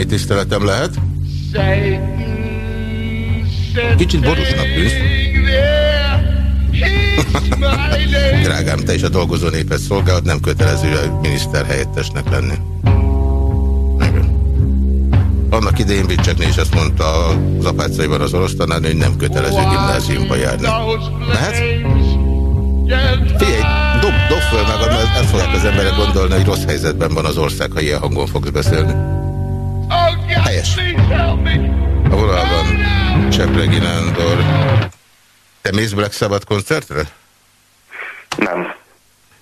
tiszteletem lehet. Kicsit borúsnak tűz. Drágám, te is a dolgozó népet szolgálod, nem kötelező a miniszter helyettesnek lenni. Annak idején Bicsekné is azt mondta az apácaiban az orosz tanárnő, hogy nem kötelező gimnáziumba járni. Lehet? Figyelj, dob, dob föl magad, mert el fogják az emberek gondolni, hogy rossz helyzetben van az ország, ha ilyen hangon fogsz beszélni. Helyes. A vonalban Csepregi Nándor. Te mész Black Sabbath koncertre? Nem.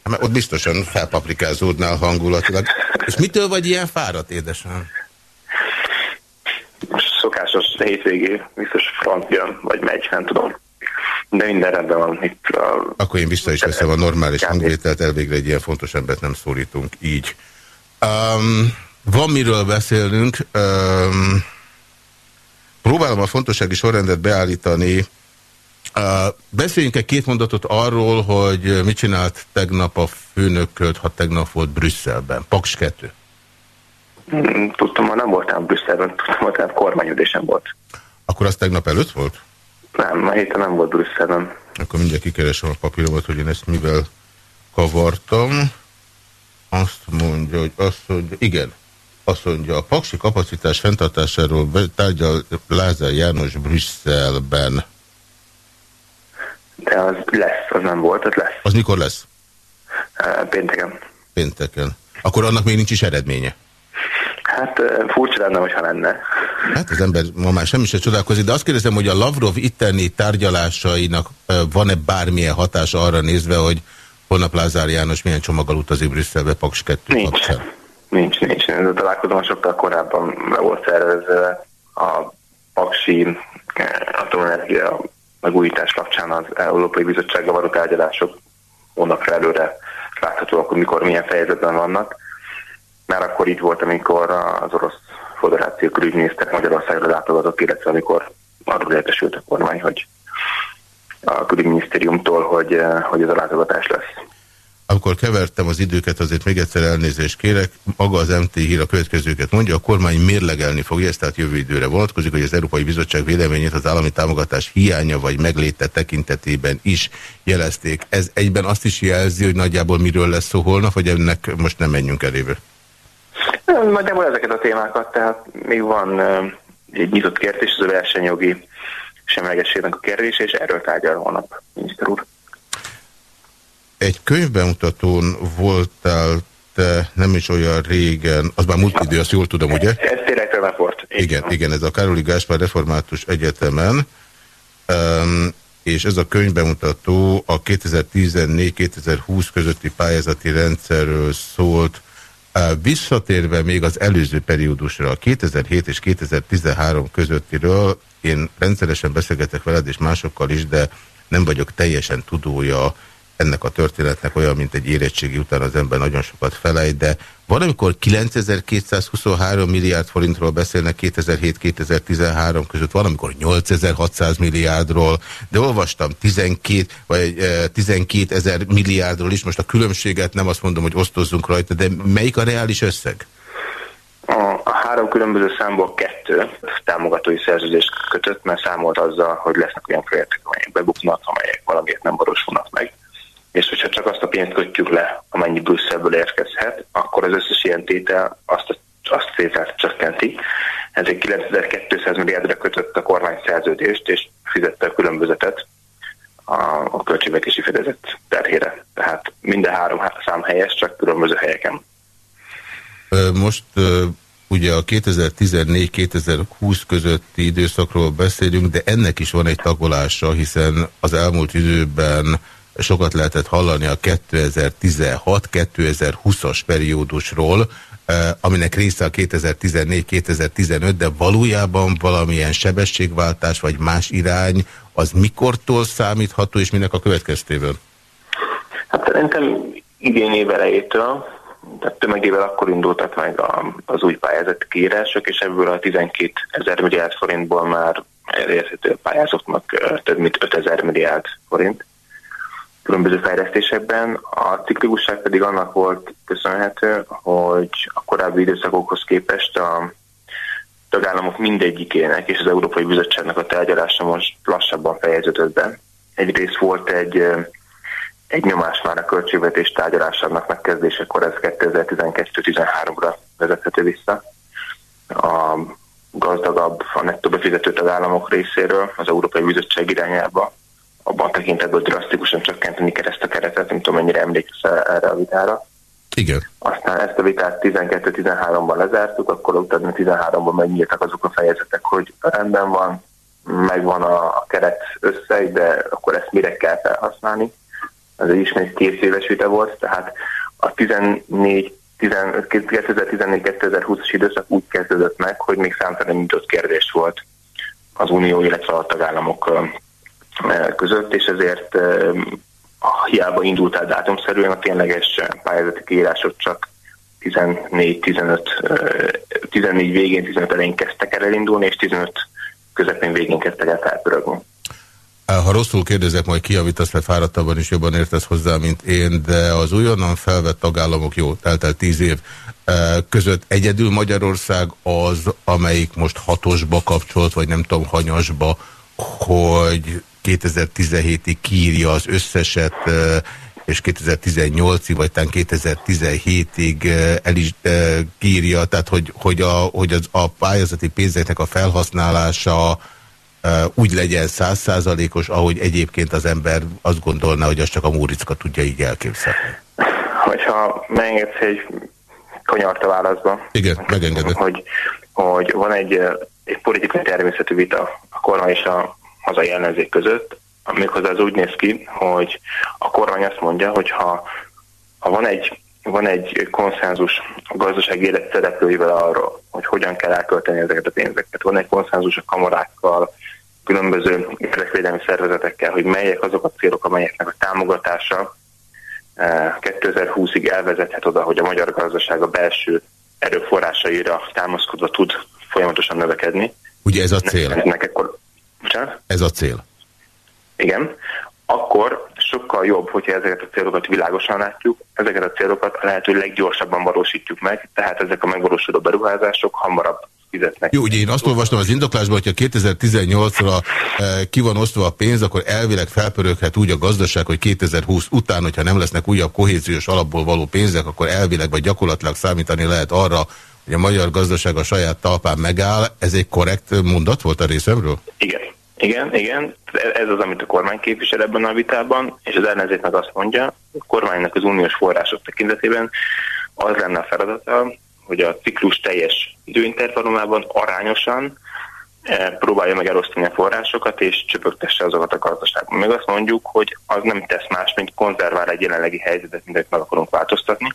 Mert ott biztosan felpaprikázódnál hangulatilag. És mitől vagy ilyen fáradt, édesem? Szokásos hétvégé, biztos francia, vagy megy, nem tudom. De minden rendben van itt. A... Akkor én vissza is veszem a normális hangvételt, elvégre egy ilyen fontos embert nem szólítunk így. Um, van miről beszélnünk. Um, próbálom a fontossági sorrendet beállítani. Uh, beszéljünk egy két mondatot arról, hogy mit csinált tegnap a főnököt, ha tegnap volt Brüsszelben. Paks 2. Hmm, tudtam, hogy nem voltam Brüsszelben, tudtam, hogy nem kormányodésem volt. Akkor az tegnap előtt volt? Nem, ma héten nem volt Brüsszelben. Akkor mindjárt kikeresem a papíromat, hogy én ezt mivel kavartam. Azt mondja, hogy azt mondja, igen, azt mondja, a paksi kapacitás fenntartásáról tárgyal Lázár János Brüsszelben. De az lesz, az nem volt, az lesz. Az mikor lesz? Pénteken. Pénteken. Akkor annak még nincs is eredménye? Hát furcsa lenne, hogyha lenne. Hát az ember ma már semmi sem csodálkozik, de azt kérdezem, hogy a Lavrov itteni tárgyalásainak van-e bármilyen hatása arra nézve, hogy holnap Lázár János milyen csomaggal utazik Brüsszelbe Paks 2 Nincs. Kapcsán? Nincs, nincs. Ez a találkozom sokkal korábban be volt szervezve a Paksi atomenergia megújítás kapcsán az Európai Bizottsággal való tárgyalások hónapra előre láthatóak, hogy mikor milyen fejezetben vannak. Már akkor így volt, amikor az orosz Föderáció külügyminiszter Magyarországra látogatott, illetve amikor arról értesült a kormány, hogy a külügyminisztériumtól, hogy, hogy ez a látogatás lesz. Amikor kevertem az időket, azért még egyszer elnézést kérek. Maga az MT hír a következőket mondja, a kormány mérlegelni fogja, ezt tehát jövő időre vonatkozik, hogy az Európai Bizottság véleményét az állami támogatás hiánya vagy megléte tekintetében is jelezték. Ez egyben azt is jelzi, hogy nagyjából miről lesz szó holnap, vagy ennek most nem menjünk elébe? Nagyjából ezeket a témákat, tehát még van egy nyitott kérdés, az a versenyjogi semlegességnek a kérdése, és erről tárgyal holnap, miniszter úr. Egy könyvbemutatón voltál te nem is olyan régen, az már múlt idő, azt jól tudom, ugye? Ez tényleg report. Igen, igen, ez a Károli Gáspár Református Egyetemen, um, és ez a könyvbemutató a 2014-2020 közötti pályázati rendszerről szólt, Visszatérve még az előző periódusra, a 2007 és 2013 közöttiről, én rendszeresen beszélgetek veled és másokkal is, de nem vagyok teljesen tudója ennek a történetnek olyan, mint egy érettségi után az ember nagyon sokat felejt, de van, amikor 9223 milliárd forintról beszélnek 2007-2013 között, van, amikor 8600 milliárdról, de olvastam 12 vagy 12 ezer milliárdról is, most a különbséget nem azt mondom, hogy osztozzunk rajta, de melyik a reális összeg? A, a három különböző számból kettő támogatói szerződést kötött, mert számolt azzal, hogy lesznek olyan projektek, amelyek bebuknak, amelyek valamiért nem valósulnak meg és hogyha csak azt a pénzt kötjük le, amennyi Brüsszelből érkezhet, akkor az összes ilyen tétel azt, azt tételt csökkenti. Ezért 9200 milliárdra kötött a kormány szerződést, és fizette a különbözetet a, a költségvetési fedezet terhére. Tehát minden három szám helyes, csak különböző helyeken. Most ugye a 2014-2020 közötti időszakról beszélünk, de ennek is van egy tagolása, hiszen az elmúlt időben sokat lehetett hallani a 2016-2020-as periódusról, aminek része a 2014-2015, de valójában valamilyen sebességváltás vagy más irány, az mikortól számítható, és minek a következtében? Hát szerintem idén év elejétől, tehát tömegével akkor indultak meg a, az új pályázati kiírások, és ebből a 12 ezer milliárd forintból már elérhető pályázatnak több mint 5 ezer milliárd forint különböző fejlesztésekben. A ciklikusság pedig annak volt köszönhető, hogy a korábbi időszakokhoz képest a tagállamok mindegyikének és az Európai Bizottságnak a tárgyalása most lassabban fejeződött be. Egyrészt volt egy, egy nyomás már a költségvetés tárgyalásának megkezdésekor, ez 2012-13-ra vezethető vissza. A gazdagabb, a nettó befizető tagállamok részéről az Európai Bizottság irányába abban a tekintetben drasztikusan csökkenteni kell ezt a keretet, nem tudom, mennyire emlékszel erre a vitára. Igen. Aztán ezt a vitát 12-13-ban lezártuk, akkor utána 13-ban megnyíltak azok a fejezetek, hogy rendben van, megvan a keret összeg, de akkor ezt mire kell felhasználni. Ez egy ismét két éves vita volt, tehát a 14 2014-2020-as időszak úgy kezdődött meg, hogy még számtalan nyitott kérdés volt az Unió, illetve a tagállamok között, és ezért hiába indult el dátumszerűen, a tényleges pályázati kiírások csak 14-15, 14 végén, 15 elején kezdtek el elindulni, és 15 közepén végén kezdtek el felpörögni. Ha rosszul kérdezek, majd kiavítasz, mert fáradtabban is jobban értesz hozzá, mint én, de az újonnan felvett tagállamok, jó, eltelt tíz év, között egyedül Magyarország az, amelyik most hatosba kapcsolt, vagy nem tudom, hanyasba, hogy 2017-ig kírja az összeset, és 2018-ig, vagy talán 2017-ig el is kírja, tehát hogy, hogy, a, hogy az, a pályázati pénzeknek a felhasználása úgy legyen százszázalékos, ahogy egyébként az ember azt gondolna, hogy azt csak a Múricka tudja így elképzelni. Hogyha megengedsz egy kanyart a válaszba. Igen, megengedett. Hogy, hogy van egy, egy politikai természetű vita a kormány és a hazai ellenzék között, méghozzá az úgy néz ki, hogy a kormány azt mondja, hogy ha, ha van egy van egy konszenzus a gazdasági élet szereplőivel arról, hogy hogyan kell elkölteni ezeket a pénzeket. Van egy konszenzus a kamarákkal, különböző érdekvédelmi szervezetekkel, hogy melyek azok a célok, amelyeknek a támogatása 2020-ig eh, elvezethet oda, hogy a magyar gazdaság a belső erőforrásaira támaszkodva tud folyamatosan növekedni. Ugye ez a cél? Ennek akkor Bocsánat? Ez a cél. Igen. Akkor sokkal jobb, hogyha ezeket a célokat világosan látjuk, ezeket a célokat a lehető leggyorsabban valósítjuk meg, tehát ezek a megvalósuló beruházások hamarabb fizetnek. Jó, ugye én azt olvastam az indoklásban, hogyha 2018-ra e, ki van osztva a pénz, akkor elvileg felpöröghet úgy a gazdaság, hogy 2020 után, hogyha nem lesznek újabb kohéziós alapból való pénzek, akkor elvileg vagy gyakorlatilag számítani lehet arra, hogy a magyar gazdaság a saját talpán megáll. Ez egy korrekt mondat volt a részemről? Igen. Igen, igen. Ez az, amit a kormány képvisel ebben a vitában, és az ellenzék azt mondja, a kormánynak az uniós források tekintetében az lenne a feladata, hogy a ciklus teljes időintervallumában arányosan eh, próbálja meg elosztani a forrásokat, és csöpögtesse azokat a gazdaságban. Még azt mondjuk, hogy az nem tesz más, mint konzervál egy jelenlegi helyzetet, mint meg akarunk változtatni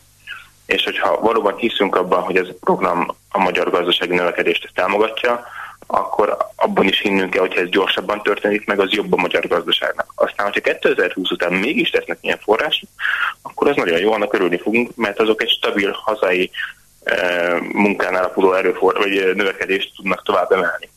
és hogyha valóban hiszünk abban, hogy ez a program a magyar gazdasági növekedést támogatja, akkor abban is hinnünk kell, hogyha ez gyorsabban történik meg, az jobb a magyar gazdaságnak. Aztán, hogyha 2020 után mégis lesznek ilyen források, akkor az nagyon jó, annak örülni fogunk, mert azok egy stabil hazai e, munkán alapuló erőfor, vagy növekedést tudnak tovább emelni.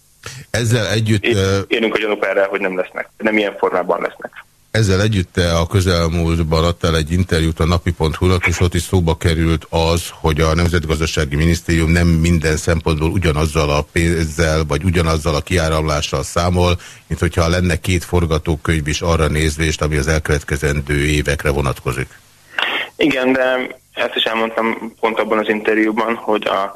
Ezzel együtt... Érünk a gyanúk erre, hogy nem lesznek, nem ilyen formában lesznek. Ezzel együtt a közelmúltban adtál egy interjút a napi.hu-nak, és ott is szóba került az, hogy a Nemzetgazdasági Minisztérium nem minden szempontból ugyanazzal a pénzzel, vagy ugyanazzal a kiáramlással számol, mint hogyha lenne két forgatókönyv is arra nézvést, ami az elkövetkezendő évekre vonatkozik. Igen, de ezt is elmondtam pont abban az interjúban, hogy a,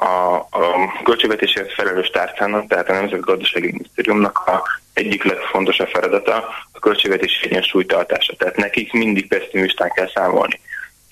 a, a költségvetésért felelős tárcának, tehát a Nemzetgazdasági Minisztériumnak a egyik legfontosabb feladata a költségvetési egyensúlytartása. Tehát nekik mindig pessimistán kell számolni.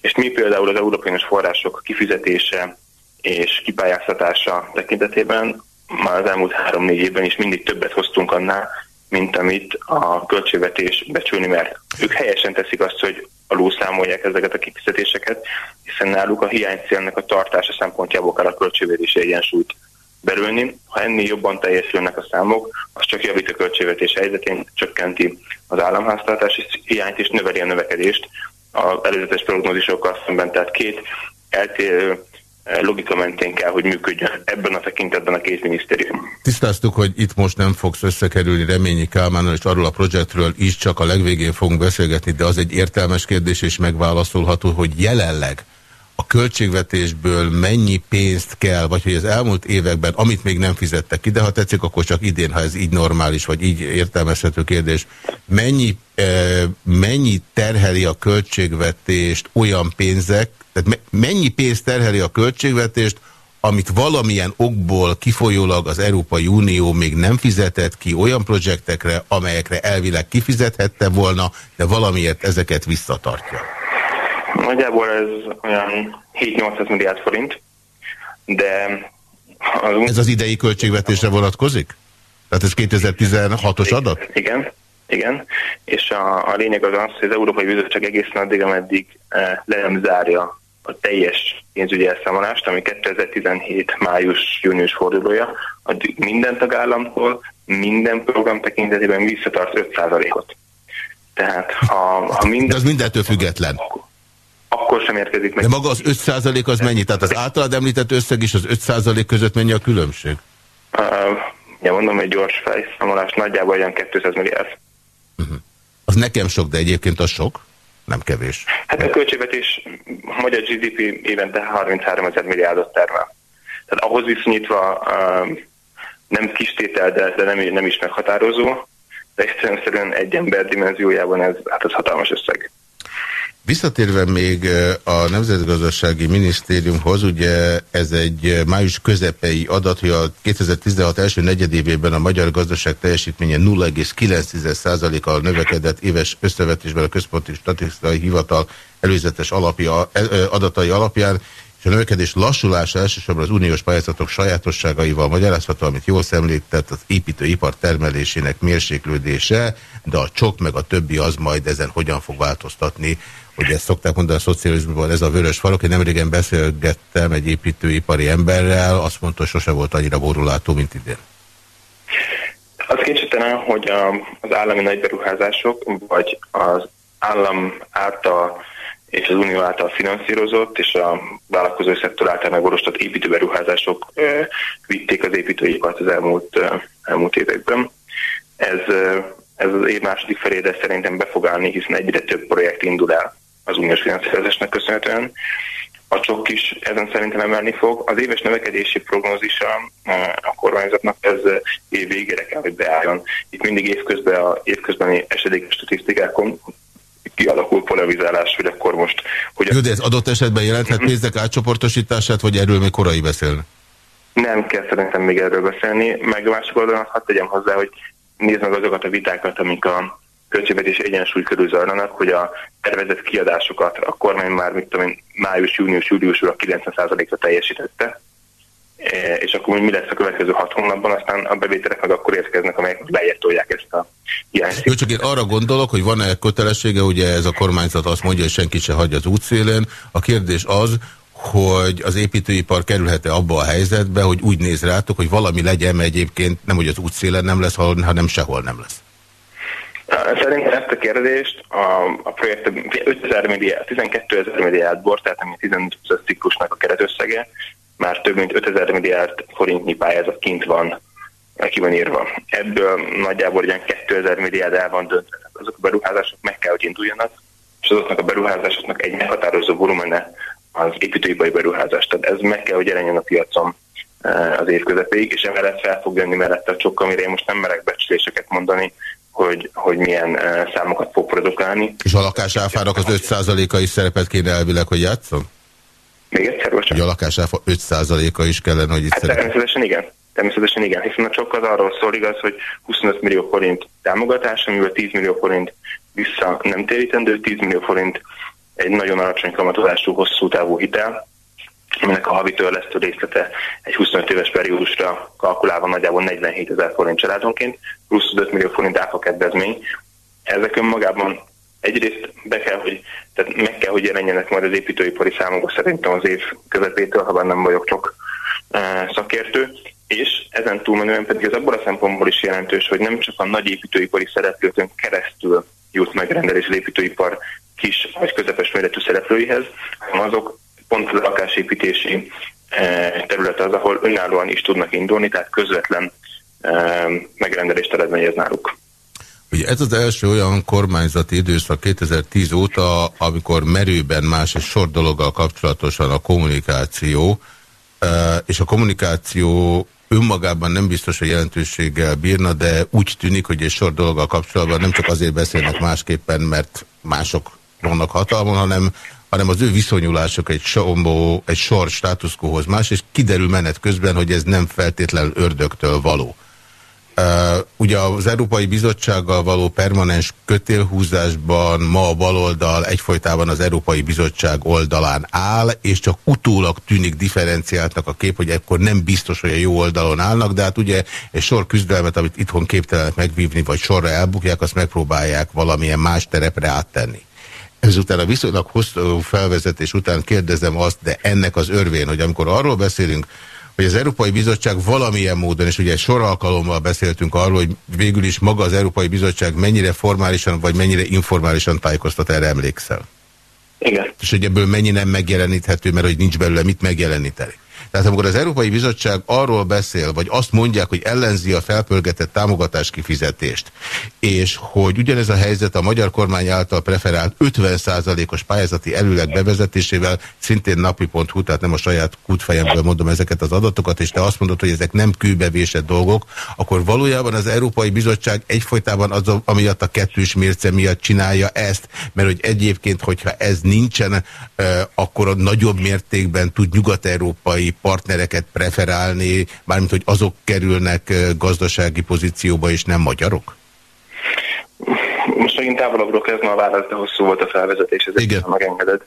És mi például az európai források kifizetése és kipályáztatása tekintetében már az elmúlt három-négy évben is mindig többet hoztunk annál, mint amit a költségvetés becsülni mer. Ők helyesen teszik azt, hogy alulszámolják ezeket a kifizetéseket, hiszen náluk a hiánycélnek a tartása szempontjából kell a költségvetési egyensúlyt belülni. Ha ennél jobban teljesülnek a számok, az csak javít a költségvetés helyzetén, csökkenti az államháztartási hiányt és növeli a növekedést az előzetes prognózisokkal szemben. Tehát két eltérő logika mentén kell, hogy működjön ebben a tekintetben a két minisztérium. Tisztáztuk, hogy itt most nem fogsz összekerülni Reményi Kálmánnal, és arról a projektről is csak a legvégén fogunk beszélgetni, de az egy értelmes kérdés, és megválaszolható, hogy jelenleg a költségvetésből mennyi pénzt kell, vagy hogy az elmúlt években, amit még nem fizettek ki, de ha tetszik, akkor csak idén, ha ez így normális, vagy így értelmezhető kérdés, mennyi, e, mennyi terheli a költségvetést olyan pénzek, tehát mennyi pénzt terheli a költségvetést, amit valamilyen okból kifolyólag az Európai Unió még nem fizetett ki olyan projektekre, amelyekre elvileg kifizethette volna, de valamiért ezeket visszatartja. Nagyjából ez olyan 7-800 milliárd forint, de... Az... Ez az idei költségvetésre vonatkozik? Tehát ez 2016-os adat? Igen, igen. És a, a lényeg az az, hogy az Európai Bizottság egészen addig, ameddig eh, le nem zárja a teljes pénzügyi elszámolást, ami 2017 május-június fordulója, addig minden tagállamtól, minden program tekintetében visszatart 5%-ot. Tehát ha, ha minden... De az mindentől független. Akkor, sem érkezik meg. De maga az 5% az mennyi? Tehát az általad említett összeg is az 5% között mennyi a különbség? Uh, ja, mondom, egy gyors felszámolás nagyjából olyan 200 milliárd. Uh -huh. Az nekem sok, de egyébként az sok? Nem kevés. Hát a költségvetés a magyar GDP évente 33 ezer milliárdot termel. Tehát ahhoz viszonyítva uh, nem kis tétel, de, de nem, nem is meghatározó, de egyszerűen egy ember dimenziójában ez, hát ez hatalmas összeg. Visszatérve még a Nemzetgazdasági Minisztériumhoz, ugye ez egy május közepei adat, hogy a 2016 első negyedévében a magyar gazdaság teljesítménye 0,9%-kal növekedett éves összevetésben a Központi Statisztikai Hivatal előzetes alapja, adatai alapján, és a növekedés lassulása elsősorban az uniós pályázatok sajátosságaival magyarázható, amit jól szemlített az építőipar termelésének mérséklődése, de a csok meg a többi az majd ezen hogyan fog változtatni hogy ezt szokták mondani a szocializmusban, ez a vörös farok. Én nemrégen beszélgettem egy építőipari emberrel, azt mondta, hogy sose volt annyira borulátó, mint idén. Az kétségtelen, hogy az állami nagyberuházások, vagy az állam által és az unió által finanszírozott, és a vállalkozói szektor által megvalósított építőberuházások vitték az építőipart az elmúlt, elmúlt években. Ez, ez az év második felére szerintem be fog állni, hiszen egyre több projekt indul el az uniós finanszírozásnak köszönhetően. A csok is ezen szerintem emelni fog. Az éves növekedési prognózisa a kormányzatnak ez év végére kell, hogy beálljon. Itt mindig évközben a évközbeni esedékes statisztikákon kialakul polarizálás, hogy akkor most... Hogy Jó, de ez adott esetben jelenthet pénzek átcsoportosítását, vagy erről még korai beszélni? Nem kell szerintem még erről beszélni, meg másik oldalon hadd tegyem hozzá, hogy nézd meg azokat a vitákat, amik a költségvetés egyensúly körül zajlanak, hogy a tervezett kiadásokat a kormány már, mit tudom én, május, június, júliusra 90%-ra teljesítette, e, és akkor mi lesz a következő hat hónapban, aztán a bevételek meg akkor érkeznek, amelyek lejjebb ezt a hiányt. Jó, csak én arra gondolok, hogy van-e kötelessége, ugye ez a kormányzat azt mondja, hogy senki se hagyja az útszélén. A kérdés az, hogy az építőipar kerülhet-e abba a helyzetbe, hogy úgy néz rátok, hogy valami legyen, mert egyébként nem, hogy az útszélen nem lesz, hanem sehol nem lesz. Szerintem ezt a kérdést a, a projekt 5000 milliárd, 12 ezer milliárd bor, tehát ami 15 ciklusnak a keretösszege, már több mint 5000 milliárd forintnyi pályázat kint van, ki van írva. Ebből nagyjából ilyen 2000 milliárd el van döntve. Azok a beruházások meg kell, hogy induljanak, és azoknak a beruházásoknak egy meghatározó volumene az építőipari beruházás. Tehát ez meg kell, hogy jelenjen a piacon eh, az év közepéig, és emellett fel fog jönni mellette a csokk, amire én most nem merek becsléseket mondani, hogy, hogy milyen uh, számokat fog produkálni. És a lakásáfának az 5%-a is szerepet kéne elvileg, hogy játszom? Még egyszer, bocsánat. Hogy a lakásáfa 5%-a is kellene, hogy itt hát szerepet. Természetesen igen. Természetesen igen, hiszen a csok az arról szól igaz, hogy 25 millió forint támogatás, amiből 10 millió forint vissza nem térítendő, 10 millió forint egy nagyon alacsony kamatozású, hosszú távú hitel, aminek a havi törlesztő részlete egy 25 éves periódusra kalkulálva nagyjából 47 ezer forint családonként, plusz 5 millió forint áfa kedvezmény. Ezek önmagában egyrészt be kell, hogy, tehát meg kell, hogy jelenjenek majd az építőipari számokba szerintem az év közepétől, ha nem vagyok csak e, szakértő, és ezen túlmenően pedig az abból a szempontból is jelentős, hogy nem csak a nagy építőipari szereplőkön keresztül jut megrendelés az építőipar kis vagy közepes méretű szereplőihez, hanem azok pont a lakásépítési e, terület az, ahol önállóan is tudnak indulni, tehát közvetlen e, megrendelést eredményez náluk. Ugye ez az első olyan kormányzati időszak 2010 óta, amikor merőben más egy sor dologgal kapcsolatosan a kommunikáció, e, és a kommunikáció önmagában nem biztos, hogy jelentőséggel bírna, de úgy tűnik, hogy egy sor dologgal kapcsolatban nem csak azért beszélnek másképpen, mert mások vannak hatalmon, hanem, hanem az ő viszonyulások egy, sombó, egy sor státuszkóhoz más, és kiderül menet közben, hogy ez nem feltétlenül ördögtől való. Uh, ugye az Európai Bizottsággal való permanens kötélhúzásban ma a baloldal egyfolytában az Európai Bizottság oldalán áll, és csak utólag tűnik differenciáltnak a kép, hogy ekkor nem biztos, hogy a jó oldalon állnak, de hát ugye egy sor küzdelmet, amit itthon képtelenek megvívni, vagy sorra elbukják, azt megpróbálják valamilyen más terepre áttenni. Ezután a viszonylag hosszú felvezetés után kérdezem azt, de ennek az örvén, hogy amikor arról beszélünk, hogy az Európai Bizottság valamilyen módon, és ugye egy sor alkalommal beszéltünk arról, hogy végül is maga az Európai Bizottság mennyire formálisan, vagy mennyire informálisan tájékoztat, erre emlékszel? Igen. És hogy ebből mennyi nem megjeleníthető, mert hogy nincs belőle mit megjeleníteni. Tehát amikor az Európai Bizottság arról beszél, vagy azt mondják, hogy ellenzi a felpörgetett támogatás kifizetést, és hogy ugyanez a helyzet a magyar kormány által preferált 50%-os pályázati előleg bevezetésével, szintén napi.hu, tehát nem a saját kútfejemből mondom ezeket az adatokat, és te azt mondod, hogy ezek nem kőbevésett dolgok, akkor valójában az Európai Bizottság egyfolytában az, amiatt a kettős mérce miatt csinálja ezt, mert hogy egyébként, hogyha ez nincsen, akkor a nagyobb mértékben tud nyugat-európai partnereket preferálni, mármint hogy azok kerülnek gazdasági pozícióba, és nem magyarok? Most megint távolabbról kezdve a válasz, de hosszú volt a felvezetés, ezért Igen. megengedett.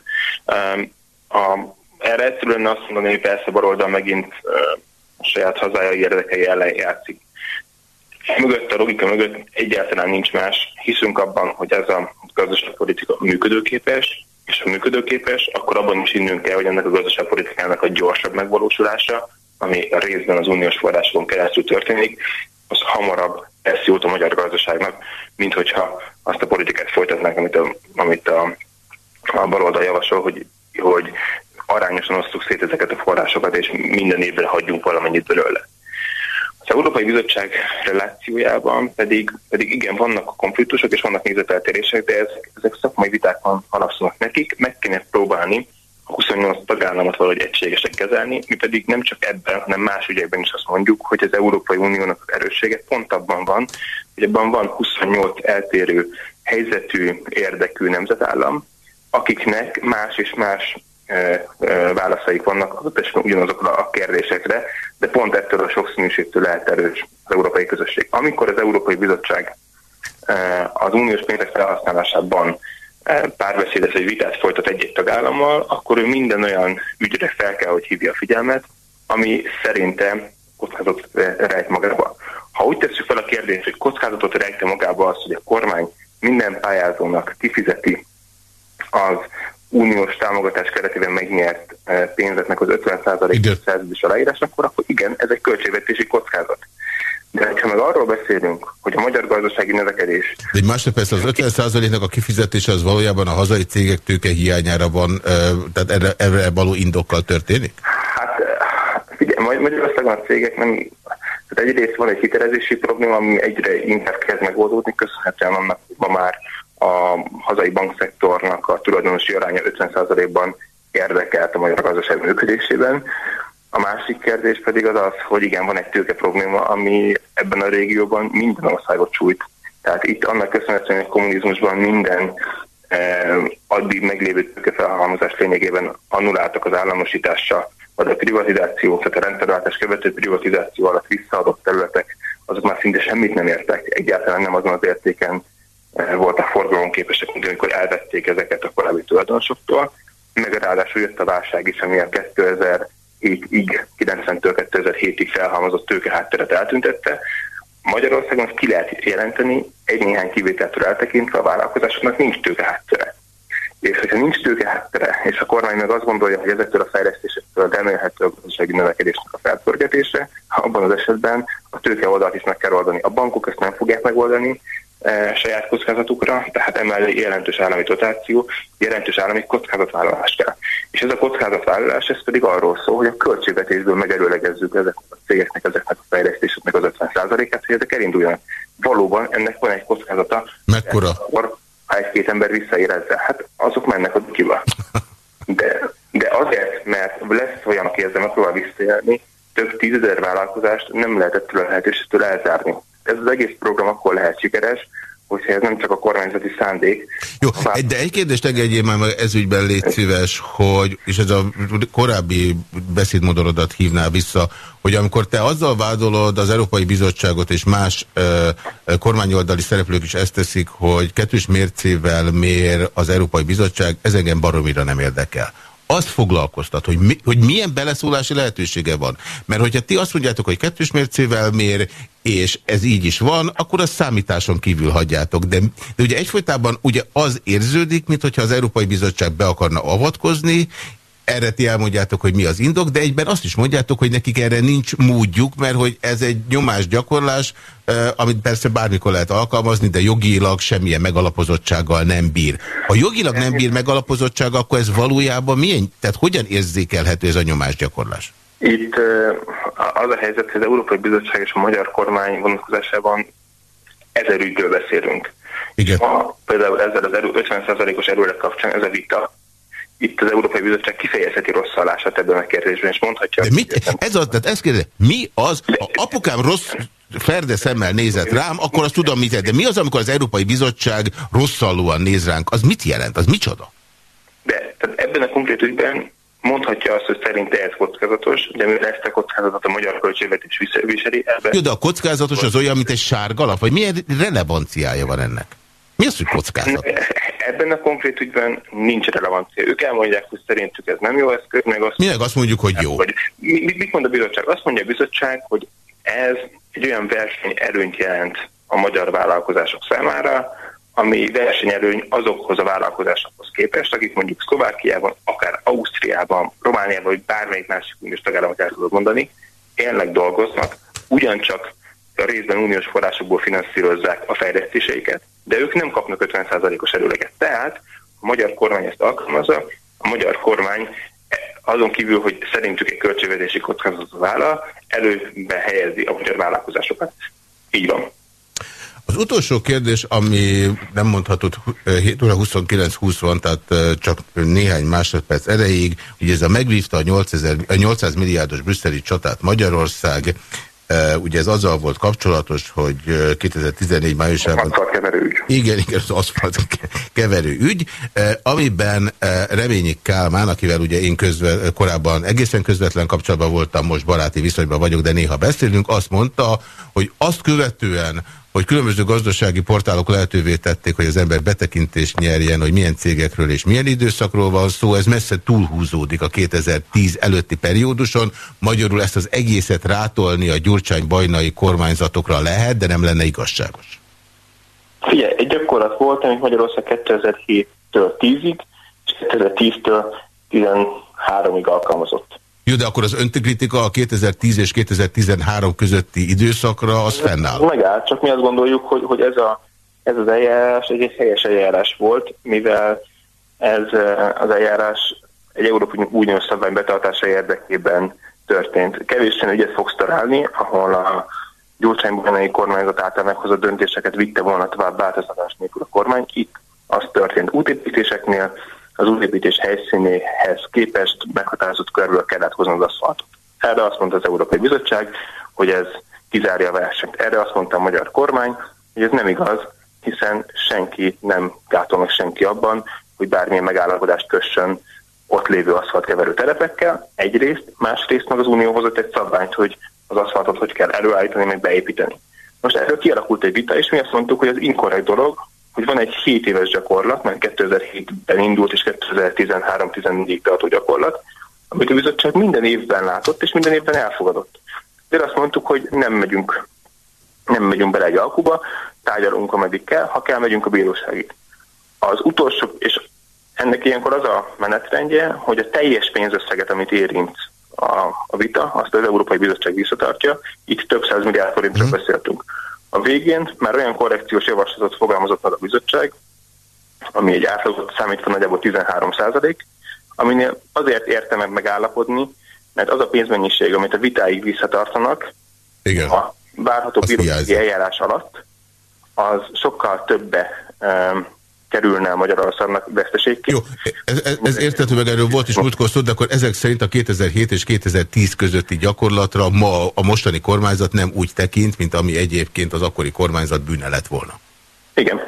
A, erre egyszerűen azt mondani, hogy persze baloldal megint a saját hazája érdekei ellen játszik. Mögött a logika mögött egyáltalán nincs más. Hiszünk abban, hogy ez a gazdaságpolitika működőképes, és ha működőképes, akkor abban is innünk kell, hogy ennek a gazdaságpolitikának a gyorsabb megvalósulása, ami részben az uniós forrásokon keresztül történik, az hamarabb lesz jót a magyar gazdaságnak, mint hogyha azt a politikát folytatnánk, amit a, amit a, a baloldal javasol, hogy, hogy arányosan osztuk szét ezeket a forrásokat, és minden évre hagyjunk valamennyit belőle. Az Európai Bizottság relációjában pedig, pedig igen, vannak konfliktusok és vannak nézeteltérések, de ezek, ezek szakmai vitákon halasztanak nekik, meg kéne próbálni a 28 tagállamot valahogy egységesek kezelni, mi pedig nem csak ebben, hanem más ügyekben is azt mondjuk, hogy az Európai Uniónak az erőssége pont abban van, hogy ebben van 28 eltérő helyzetű, érdekű nemzetállam, akiknek más és más válaszaik vannak esetben ugyanazokra a kérdésekre, de pont ettől a sokszínűségtől lehet erős az európai közösség. Amikor az Európai Bizottság az uniós pénzek felhasználásában párbeszédet vagy vitát folytat egy-egy tagállammal, akkor ő minden olyan ügyre fel kell, hogy hívja a figyelmet, ami szerintem kockázatot rejt magába. Ha úgy tesszük fel a kérdést, hogy kockázatot rejte magába az, hogy a kormány minden pályázónak kifizeti az uniós támogatás keretében megnyert eh, pénzeknek az 50%-os szerződés aláírás, akkor, igen, ez egy költségvetési kockázat. De ha meg arról beszélünk, hogy a magyar gazdasági növekedés... De egy másodperc, az 50%-nak a kifizetése az valójában a hazai cégek tőke hiányára van, eh, tehát erre, erre való indokkal történik? Hát figyelj, Magyarországon a cégek nem... Tehát egyrészt van egy hitelezési probléma, ami egyre inkább kezd megoldódni, köszönhetően annak ma már a hazai bankszektornak a tulajdonosi aránya 50%-ban érdekelt a magyar gazdaság működésében. A másik kérdés pedig az az, hogy igen, van egy tőke probléma, ami ebben a régióban minden országot sújt. Tehát itt annak köszönhetően, hogy kommunizmusban minden eh, addig meglévő tőkefelhalmozás lényegében annuláltak az államosítással, vagy a privatizáció, tehát a rendszerváltás követő privatizáció alatt visszaadott területek, azok már szinte semmit nem értek, egyáltalán nem azon az értéken voltak forgalomképesek, mint amikor elvették ezeket a korábbi tulajdonosoktól. meg ráadásul jött a válság is, ami a 2007-ig, 90-től 2007-ig felhalmozott tőkehátteret eltüntette. Magyarországon azt ki lehet jelenteni, egy néhány kivételtől eltekintve a vállalkozásoknak nincs tőkeháttere. És hogyha nincs tőkeháttere, és a kormány meg azt gondolja, hogy ezektől a fejlesztésektől remélhető a gazdasági növekedésnek a felpörgetése, abban az esetben a tőke oldalt is meg kell oldani. A bankok ezt nem fogják megoldani, E, saját kockázatukra, tehát emellé jelentős állami dotáció, jelentős állami kockázatvállalás kell. És ez a kockázatvállalás, ez pedig arról szól, hogy a költségvetésből megerőlegezzük ezeknek a cégeknek, ezeknek a fejlesztéseknek az 50%-át, hogy ezek elinduljanak. Valóban ennek van egy kockázata. Mekkora? Ha egy-két ember visszaérezze, hát azok mennek a kiva. De, de azért, mert lesz olyan, aki ezzel megpróbál visszaélni, több tízezer vállalkozást nem lehet ettől a lehetőségtől elzárni ez az egész program akkor lehet sikeres, hogyha ez nem csak a kormányzati szándék. Jó, de egy kérdést engedjél már ez ügyben légy szíves, hogy, és ez a korábbi beszédmodorodat hívná vissza, hogy amikor te azzal vádolod az Európai Bizottságot és más ö, kormányoldali szereplők is ezt teszik, hogy kettős mércével mér az Európai Bizottság, ez engem baromira nem érdekel azt foglalkoztat, hogy, mi, hogy milyen beleszólási lehetősége van. Mert hogyha ti azt mondjátok, hogy kettős mércével mér, és ez így is van, akkor azt számításon kívül hagyjátok. De, de ugye egyfolytában ugye az érződik, mintha az Európai Bizottság be akarna avatkozni, erre ti elmondjátok, hogy mi az indok, de egyben azt is mondjátok, hogy nekik erre nincs módjuk, mert hogy ez egy nyomásgyakorlás, amit persze bármikor lehet alkalmazni, de jogilag semmilyen megalapozottsággal nem bír. Ha jogilag nem bír megalapozottsággal, akkor ez valójában milyen, tehát hogyan érzékelhető ez a nyomásgyakorlás? Itt az a helyzet, hogy az Európai Bizottság és a magyar kormány vonatkozásában ezer ügyről beszélünk. Igen. Ma például ezzel az 50%-os erőre kapcsán ez a vita, itt az Európai Bizottság kifejezheti rossz hallását ebben a kérdésben, és mondhatja... De mit, ez az, tehát ezt kérdez, mi az, ha apukám rossz ferde szemmel nézett rám, akkor azt tudom mit de mi az, amikor az Európai Bizottság rosszallóan néz ránk, az mit jelent, az micsoda? De tehát ebben a konkrét ügyben mondhatja azt, hogy szerinte ez kockázatos, de mivel ezt a kockázatot a magyar költségvetés viseli, ebben... Jó, de a kockázatos az olyan, mint egy sárga lap, vagy milyen relevanciája van ennek? Mi az, hogy kockázat? Ebben a konkrét ügyben nincs relevancia. Ők elmondják, hogy szerintük ez nem jó eszköz, meg azt... Minek azt mondjuk, hogy jó? Vagy, mit, mit mond a bizottság? Azt mondja a bizottság, hogy ez egy olyan verseny előnyt jelent a magyar vállalkozások számára, ami versenyelőny azokhoz a vállalkozásokhoz képest, akik mondjuk Szlovákiában, akár Ausztriában, Romániában, vagy bármelyik másik uniós tagállamot el tudod mondani, élnek, dolgoznak, ugyancsak a részben uniós forrásokból finanszírozzák a fejlesztéseiket, de ők nem kapnak 50%-os előleget. Tehát a magyar kormány ezt alkalmazza, a magyar kormány azon kívül, hogy szerintük egy költségvetési kockázatot vállal, előbe helyezi a magyar vállalkozásokat. Így van. Az utolsó kérdés, ami nem mondhatod 7 óra 29-20 van, tehát csak néhány másodperc erejéig, hogy ez a megvívta a 8000, 800 milliárdos brüsszeli csatát Magyarország, Ugye ez azzal volt kapcsolatos, hogy 2014 májusában... Igen, igen, az aszfalt keverő ügy, amiben Reményik Kálmán, akivel ugye én közve, korábban egészen közvetlen kapcsolatban voltam, most baráti viszonyban vagyok, de néha beszélünk, azt mondta, hogy azt követően, hogy különböző gazdasági portálok lehetővé tették, hogy az ember betekintést nyerjen, hogy milyen cégekről és milyen időszakról van szó, ez messze túlhúzódik a 2010 előtti perióduson. Magyarul ezt az egészet rátolni a gyurcsány-bajnai kormányzatokra lehet, de nem lenne igazságos. Figyelj, egy gyakorlat volt, amit Magyarország 2007-től 10-ig, és 2010-től 13-ig alkalmazott. Jó, de akkor az öntikritika a 2010 és 2013 közötti időszakra az fennáll? Megállt, csak mi azt gondoljuk, hogy, hogy ez, a, ez az eljárás egy, helyes eljárás volt, mivel ez az eljárás egy Európai Uniós szabvány betartása érdekében történt. Kevés ügyet fogsz találni, ahol a gyurcsány kormányzat által meghozott döntéseket vitte volna tovább változtatás nélkül a kormány. Itt az történt útépítéseknél, az újépítés helyszínéhez képest meghatározott körül kellett hozni az aszfaltot. Erre azt mondta az Európai Bizottság, hogy ez kizárja a versenyt. Erre azt mondta a magyar kormány, hogy ez nem igaz, hiszen senki nem gátolnak senki abban, hogy bármilyen megállapodást kössön ott lévő aszfaltkeverő telepekkel, egyrészt, másrészt meg az Unió hozott egy szabványt, hogy az aszfaltot hogy kell előállítani, meg beépíteni. Most erről kialakult egy vita, és mi azt mondtuk, hogy az inkorrekt dolog, hogy van egy 7 éves gyakorlat, mert 2007-ben indult és 2013-14-ig tartó gyakorlat, amit a bizottság minden évben látott és minden évben elfogadott. De azt mondtuk, hogy nem megyünk, nem megyünk bele egy alkuba, tárgyalunk, ameddig kell, ha kell, megyünk a bíróságig. Az utolsó, és ennek ilyenkor az a menetrendje, hogy a teljes pénzösszeget, amit érint a, a vita, azt az Európai Bizottság visszatartja, itt több száz milliárd forintról mm. beszéltünk. A végén már olyan korrekciós javaslatot fogalmazott meg a bizottság, ami egy átlagot számítva nagyjából 13 százalék, aminél azért értem meg megállapodni, mert az a pénzmennyiség, amit a vitáig visszatartanak, Igen. a várható bírósági eljárás alatt, az sokkal többe um, kerülne a Magyarországnak veszteségként. Jó, ez, ez, ez értető meg erről volt is múltkor szó, de akkor ezek szerint a 2007 és 2010 közötti gyakorlatra ma a mostani kormányzat nem úgy tekint, mint ami egyébként az akkori kormányzat bűne lett volna. Igen.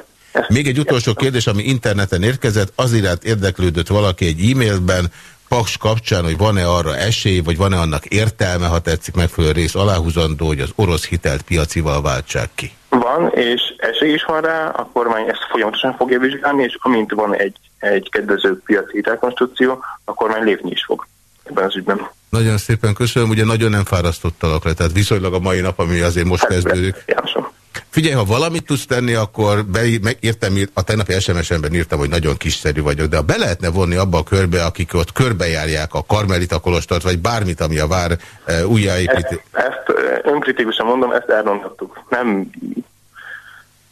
Még egy utolsó kérdés, ami interneten érkezett, az iránt érdeklődött valaki egy e-mailben, Paks kapcsán, hogy van-e arra esély, vagy van-e annak értelme, ha tetszik megfelelő rész aláhúzandó, hogy az orosz hitelt piacival váltsák ki? Van, és esély is van rá, a kormány ezt folyamatosan fogja vizsgálni, és amint van egy, egy kedvező piaci hitelkonstrukció, a kormány lépni is fog ebben az ügyben. Nagyon szépen köszönöm, ugye nagyon nem fárasztottalak le, tehát viszonylag a mai nap, ami azért most hát, kezdődik. Jánosom. Figyelj, ha valamit tudsz tenni, akkor be, megírtam, a tegnapi SMS-emben írtam, hogy nagyon kiszerű vagyok, de ha be lehetne vonni abba a körbe, akik ott körbejárják a Karmelita Kolostort, vagy bármit, ami a vár e, újjáépít. Ezt, ezt önkritikusan mondom, ezt elrontottuk. Nem,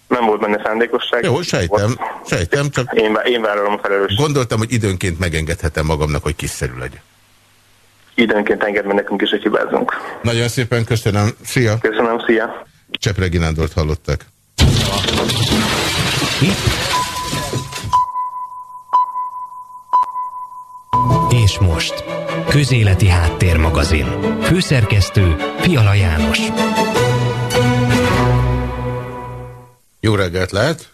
nem volt benne szándékosság. Jó, sejtem, sejtem, csak én, én vállalom a felelős. Gondoltam, hogy időnként megengedhetem magamnak, hogy kiszerű legyen. Időnként engedve nekünk is, hogy hibázunk. Nagyon szépen köszönöm. Szia! Köszönöm, szia! Csepre Ginándort hallottak. És most, Közéleti Háttérmagazin. Főszerkesztő Fiala János. Jó reggelt lehet!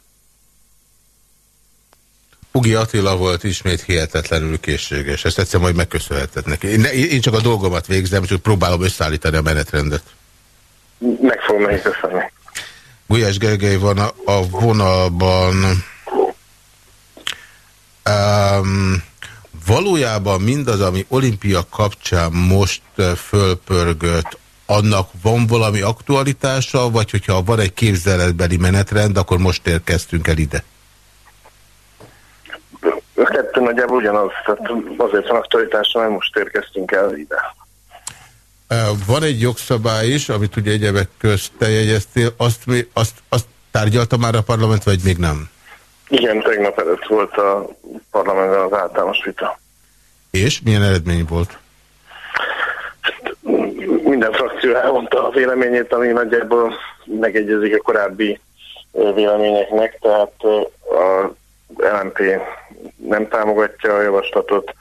Ugi Attila volt ismét hihetetlenül készséges. Ezt egyszer majd megköszönheted neki. Én, én csak a dolgomat végzem, csak próbálom összeállítani a menetrendet. Meg fogom neki köszönni. Gulyás Gergely van a, a vonalban. Um, valójában mindaz, ami olimpia kapcsán most fölpörgött, annak van valami aktualitása, vagy hogyha van egy képzeletbeli menetrend, akkor most érkeztünk el ide? A kettő nagyjából ugyanaz, tehát azért van aktualitása, mert most érkeztünk el ide. Van egy jogszabály is, amit ugye egyebek közt te jegyeztél, azt, azt, azt tárgyalta már a parlament, vagy még nem? Igen, tegnap előtt volt a parlamentben az általános vita. És milyen eredmény volt? Minden frakció elmondta a véleményét, ami nagyjából megegyezik a korábbi véleményeknek, tehát a LNP nem támogatja a javaslatot,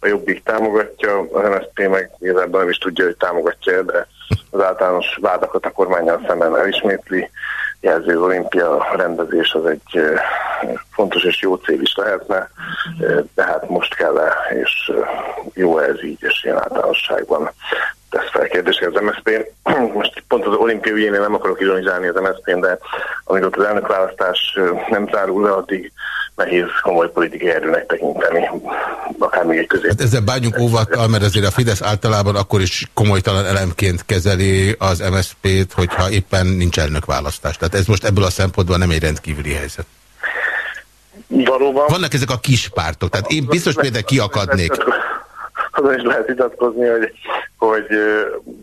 a Jobbik támogatja, az MSZP meg igazából nem is tudja, hogy támogatja, de az általános vádakat a kormányjal szemben elismétli. Jelző az olimpia rendezés az egy fontos és jó cél is lehetne, de hát most kell -e, és jó ez így, és ilyen általánosságban tesz fel kérdés az MSZP. Most pont az olimpia ügyénél nem akarok ironizálni az MSZP-n, de amíg ott az elnökválasztás nem zárul le, addig nehéz komoly politikai erőnek tekinteni, akár még egy közé. Hát ezzel bánjunk óvattal, mert azért a Fidesz általában akkor is komolytalan elemként kezeli az MSZP-t, hogyha éppen nincs elnökválasztás. Tehát ez most ebből a szempontból nem egy rendkívüli helyzet. Valóban. Vannak ezek a kis pártok, tehát én biztos például kiakadnék azon is lehet vitatkozni, hogy, hogy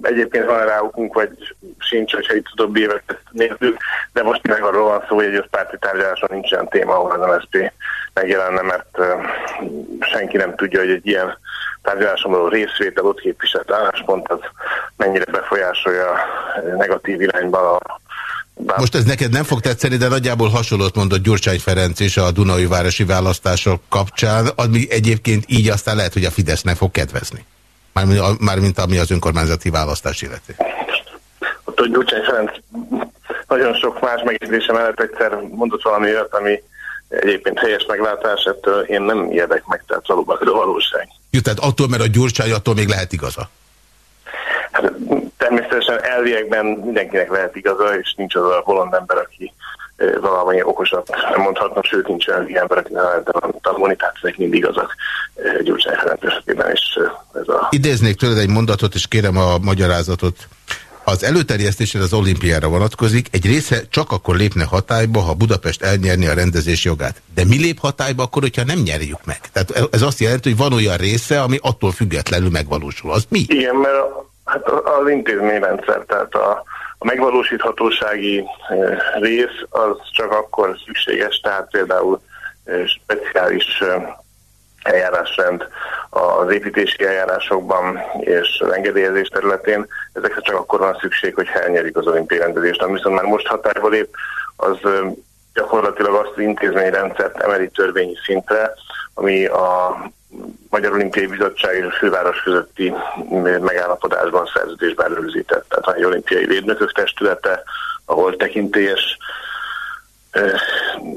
egyébként van rá okunk, vagy sincs, hogyha itt több éveket nézzük, de most meg arról van szó, hogy egy összpárti tárgyaláson nincsen téma, ahol az MSZP megjelenne, mert senki nem tudja, hogy egy ilyen tárgyaláson való részvétel, ott képviselt álláspont, az mennyire befolyásolja negatív irányba a bár... Most ez neked nem fog tetszeni, de nagyjából hasonlót mondott Gyurcsány Ferenc is a Dunai városi választások kapcsán, ami egyébként így aztán lehet, hogy a Fidesz nem fog kedvezni. Mármint, mármint ami az önkormányzati választás illeti. Ott a Gyurcsány Ferenc nagyon sok más megjegyzése mellett egyszer mondott valami olyat, ami egyébként helyes meglátás, ettől én nem érdek meg, tehát valóban a valóság. Jó, tehát attól, mert a Gyurcsány, attól még lehet igaza? Hát természetesen elviekben mindenkinek lehet igaza, és nincs az a bolond ember, aki valamennyi okosat nem mondhatnak, sőt nincs olyan ember, aki tanulni, tehát ezek mindig azok Gyurcsány Ferenc esetében is ez a... Idéznék tőled egy mondatot, és kérem a magyarázatot. Az előterjesztésre az olimpiára vonatkozik, egy része csak akkor lépne hatályba, ha Budapest elnyerni a rendezés jogát. De mi lép hatályba akkor, hogyha nem nyerjük meg? Tehát ez azt jelenti, hogy van olyan része, ami attól függetlenül megvalósul. Az mi? Igen, mert hát az intézményrendszer, tehát a, a megvalósíthatósági rész az csak akkor szükséges, tehát például speciális eljárásrend az építési eljárásokban és az engedélyezés területén. Ezekre csak akkor van szükség, hogy elnyerik az olimpiai rendezést. Ami viszont már most határba lép, az gyakorlatilag azt az intézményrendszert emeli törvényi szintre, ami a Magyar Olimpiai Bizottság és a főváros közötti megállapodásban szerződésben rögzített. Tehát van egy olimpiai védnökök testülete, ahol tekintélyes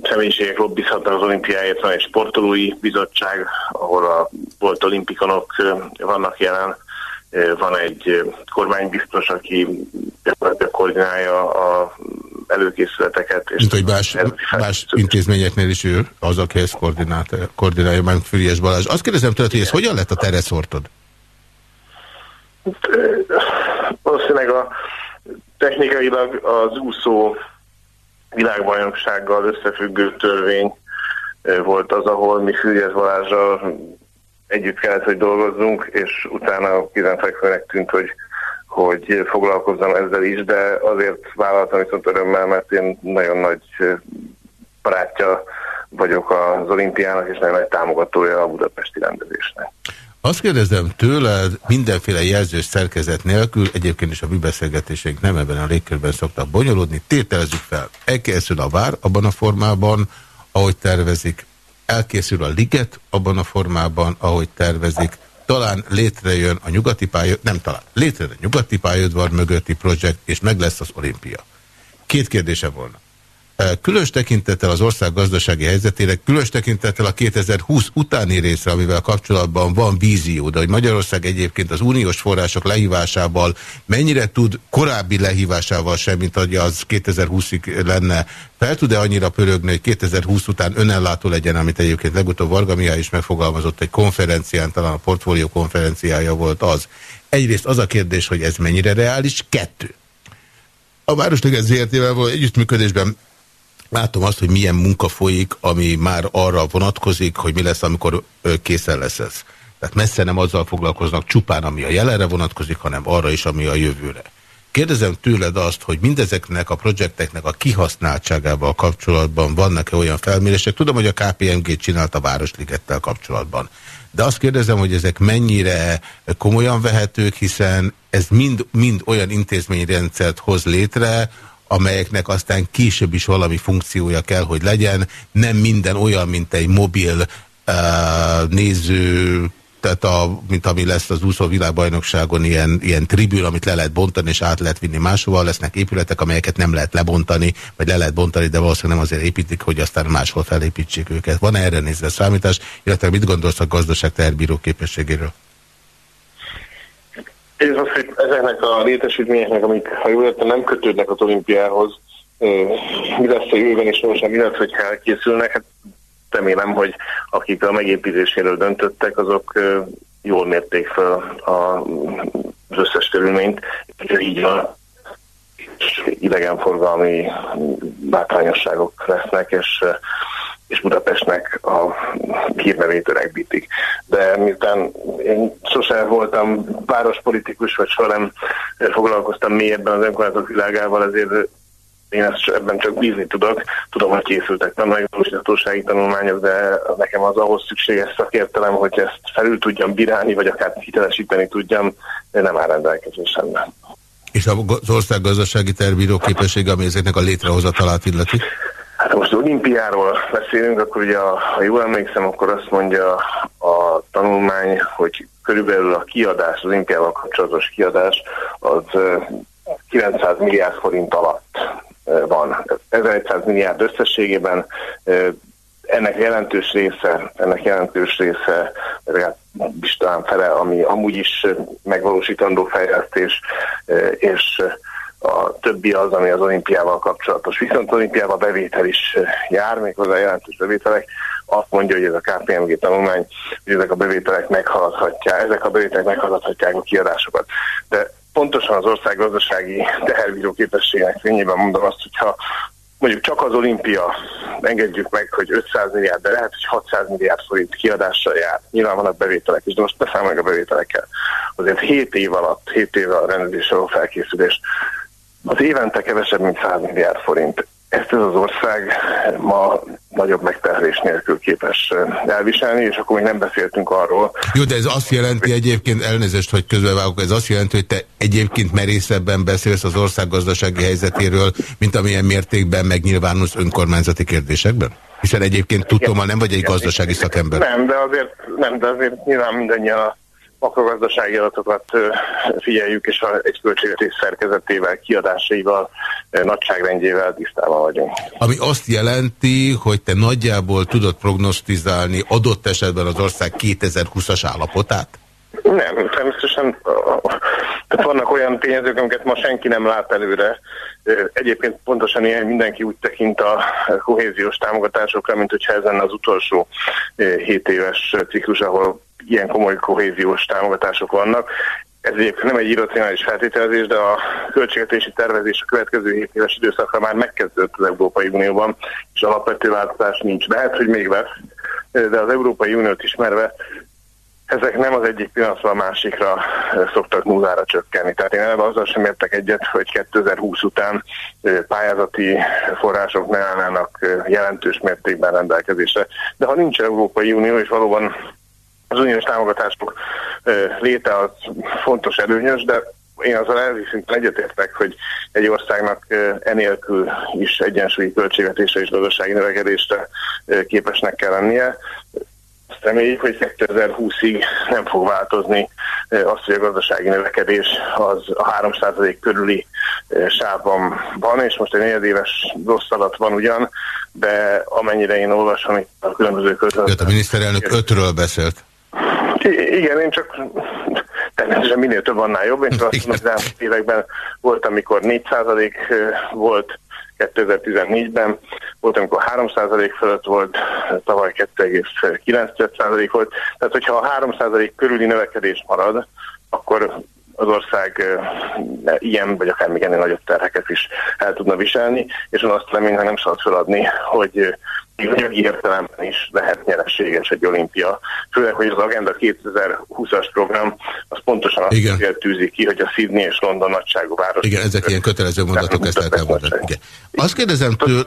személyiségek lobbizhatnak az olimpiáért, van egy sportolói bizottság, ahol a volt olimpikonok vannak jelen, van egy kormánybiztos, aki gyakorlatilag koordinálja a előkészületeket. És Mint hogy más, más intézményeknél is ő az, aki ezt koordinálja, meg Füriás Balázs. Azt kérdezem tőled, hogy ez hogyan lett a tereszortod? Valószínűleg a technikailag az úszó világbajnoksággal összefüggő törvény volt az, ahol mi Füriás Balázsral együtt kellett, hogy dolgozzunk, és utána kizenfekvőnek tűnt, hogy, hogy foglalkozzam ezzel is, de azért vállaltam viszont örömmel, mert én nagyon nagy barátja vagyok az olimpiának, és nagyon nagy támogatója a budapesti rendezésnek. Azt kérdezem tőled mindenféle jelzős szerkezet nélkül, egyébként is a mi beszélgetéseink nem ebben a légkörben szoktak bonyolódni, tételezzük fel, elkészül a vár abban a formában, ahogy tervezik, elkészül a liget abban a formában, ahogy tervezik, talán létrejön a nyugati pályod, nem talán, létrejön a nyugati pályodvar mögötti projekt, és meg lesz az olimpia. Két kérdése volna. Különös tekintettel az ország gazdasági helyzetére, különös tekintettel a 2020 utáni részre, amivel kapcsolatban van vízió, de hogy Magyarország egyébként az uniós források lehívásával mennyire tud korábbi lehívásával sem, mint hogy az 2020-ig lenne, fel tud-e annyira pörögni, hogy 2020 után önellátó legyen, amit egyébként legutóbb Varga Mihály is megfogalmazott egy konferencián, talán a portfólió konferenciája volt az. Egyrészt az a kérdés, hogy ez mennyire reális, kettő. A Városliget ZRT-vel való együttműködésben Látom azt, hogy milyen munka folyik, ami már arra vonatkozik, hogy mi lesz, amikor készen lesz ez. Tehát messze nem azzal foglalkoznak csupán, ami a jelenre vonatkozik, hanem arra is, ami a jövőre. Kérdezem tőled azt, hogy mindezeknek a projekteknek a kihasználtságával kapcsolatban vannak-e olyan felmérések? Tudom, hogy a KPMG csinált a Városligettel kapcsolatban. De azt kérdezem, hogy ezek mennyire komolyan vehetők, hiszen ez mind, mind olyan intézményrendszert hoz létre, amelyeknek aztán később is valami funkciója kell, hogy legyen. Nem minden olyan, mint egy mobil uh, néző, tehát a, mint ami lesz az úszó világbajnokságon, ilyen, ilyen tribül, amit le lehet bontani, és át lehet vinni máshova. Lesznek épületek, amelyeket nem lehet lebontani, vagy le lehet bontani, de valószínűleg nem azért építik, hogy aztán máshol felépítsék őket. Van -e erre nézve számítás, illetve mit gondolsz a gazdaság terbíró képességéről? Ez az, hogy ezeknek a létesítményeknek, amik, ha jól értem, nem kötődnek az olimpiához, mi lesz a jövőben, és most mi lesz, hogyha elkészülnek, hát remélem, hogy akik a megépítéséről döntöttek, azok jól mérték fel az összes körülményt, és így a idegenforgalmi látványosságok lesznek, és és Budapestnek a hírnevét öregbítik. De miután én sosem voltam várospolitikus, vagy soha nem foglalkoztam mélyebben az önkormányzatok világával, ezért én ezt ebben csak bízni tudok. Tudom, hogy készültek nem megvalósíthatósági tanulmányok, de nekem az ahhoz szükséges szakértelem, hogy ezt felül tudjam bírálni, vagy akár hitelesíteni tudjam, de nem áll rendelkezésemben. És az ország gazdasági tervíró képessége, ami ezeknek a létrehozatalát illeti? Hát most olimpiáról beszélünk, akkor ugye, ha jól emlékszem, akkor azt mondja a tanulmány, hogy körülbelül a kiadás, az olimpiával kapcsolatos kiadás az 900 milliárd forint alatt van. 1100 milliárd összességében ennek jelentős része, ennek jelentős része, legalábbis talán fele, ami amúgy is megvalósítandó fejlesztés, és a többi az, ami az olimpiával kapcsolatos. Viszont olimpiával bevétel is jár, méghozzá jelentős bevételek. Azt mondja, hogy ez a KPMG tanulmány, hogy ezek a bevételek meghaladhatják, ezek a bevételek meghaladhatják a kiadásokat. De pontosan az ország gazdasági teherbíró képességének fényében mondom azt, hogyha mondjuk csak az olimpia, engedjük meg, hogy 500 milliárd, de lehet, hogy 600 milliárd forint kiadással jár. Nyilván vannak bevételek is, de most beszámoljuk a bevételekkel. Azért 7 év alatt, 7 év a rendezésre felkészülés, az évente kevesebb, mint 100 milliárd forint ezt ez az ország ma nagyobb megterhelés nélkül képes elviselni, és akkor még nem beszéltünk arról. Jó, de ez azt jelenti egyébként, elnézést, hogy közbevágok, ez azt jelenti, hogy te egyébként merészebben beszélsz az ország gazdasági helyzetéről, mint amilyen mértékben megnyilvánulsz önkormányzati kérdésekben? Hiszen egyébként tudom, nem vagy egy gazdasági szakember. Nem, de azért, nem, de azért nyilván mindannyian a makrogazdasági adatokat figyeljük, és egy költségvetés szerkezetével, kiadásaival, nagyságrendjével tisztában vagyunk. Ami azt jelenti, hogy te nagyjából tudod prognosztizálni adott esetben az ország 2020-as állapotát? Nem, természetesen tehát vannak olyan tényezők, amiket ma senki nem lát előre. Egyébként pontosan ilyen mindenki úgy tekint a kohéziós támogatásokra, mint hogyha ezen az utolsó 7 éves ciklus, ahol ilyen komoly kohéziós támogatások vannak. Ez egyébként nem egy irracionális feltételezés, de a költségvetési tervezés a következő 7 éves időszakra már megkezdődött az Európai Unióban, és alapvető változás nincs. Lehet, hogy még lesz, de az Európai Uniót ismerve ezek nem az egyik pillanatról a másikra szoktak nullára csökkenni. Tehát én eleve azzal sem értek egyet, hogy 2020 után pályázati források ne állnának jelentős mértékben rendelkezésre. De ha nincs Európai Unió, és valóban az uniós támogatások léte az fontos előnyös, de én azzal elviszinten egyetértek, hogy egy országnak enélkül is egyensúlyi költségvetésre és gazdasági növekedésre képesnek kell lennie. Azt reméljük, hogy 2020-ig nem fog változni az, hogy a gazdasági növekedés az a 3% körüli sávban van, és most egy negyedéves rossz adat van ugyan, de amennyire én olvasom itt a különböző között. A miniszterelnök ötről beszélt. Igen, én csak természetesen minél több annál jobb. Én csak azt mondom, az években volt, amikor 4% volt 2014-ben, volt, amikor 3% fölött volt, tavaly 2,9% volt. Tehát, hogyha a 3% körüli növekedés marad, akkor az ország ilyen, vagy akár még ennél nagyobb terheket is el tudna viselni, és azt remélem, nem szabad feladni, hogy anyagi értelemben is lehet nyereséges egy olimpia. Főleg, hogy az Agenda 2020-as program az pontosan azt Igen. tűzi ki, hogy a Sydney és London nagyságú város. Igen, ezek ilyen kötelező mondatok, ezt lehet elmondani. Igen. Azt kérdezem tőle...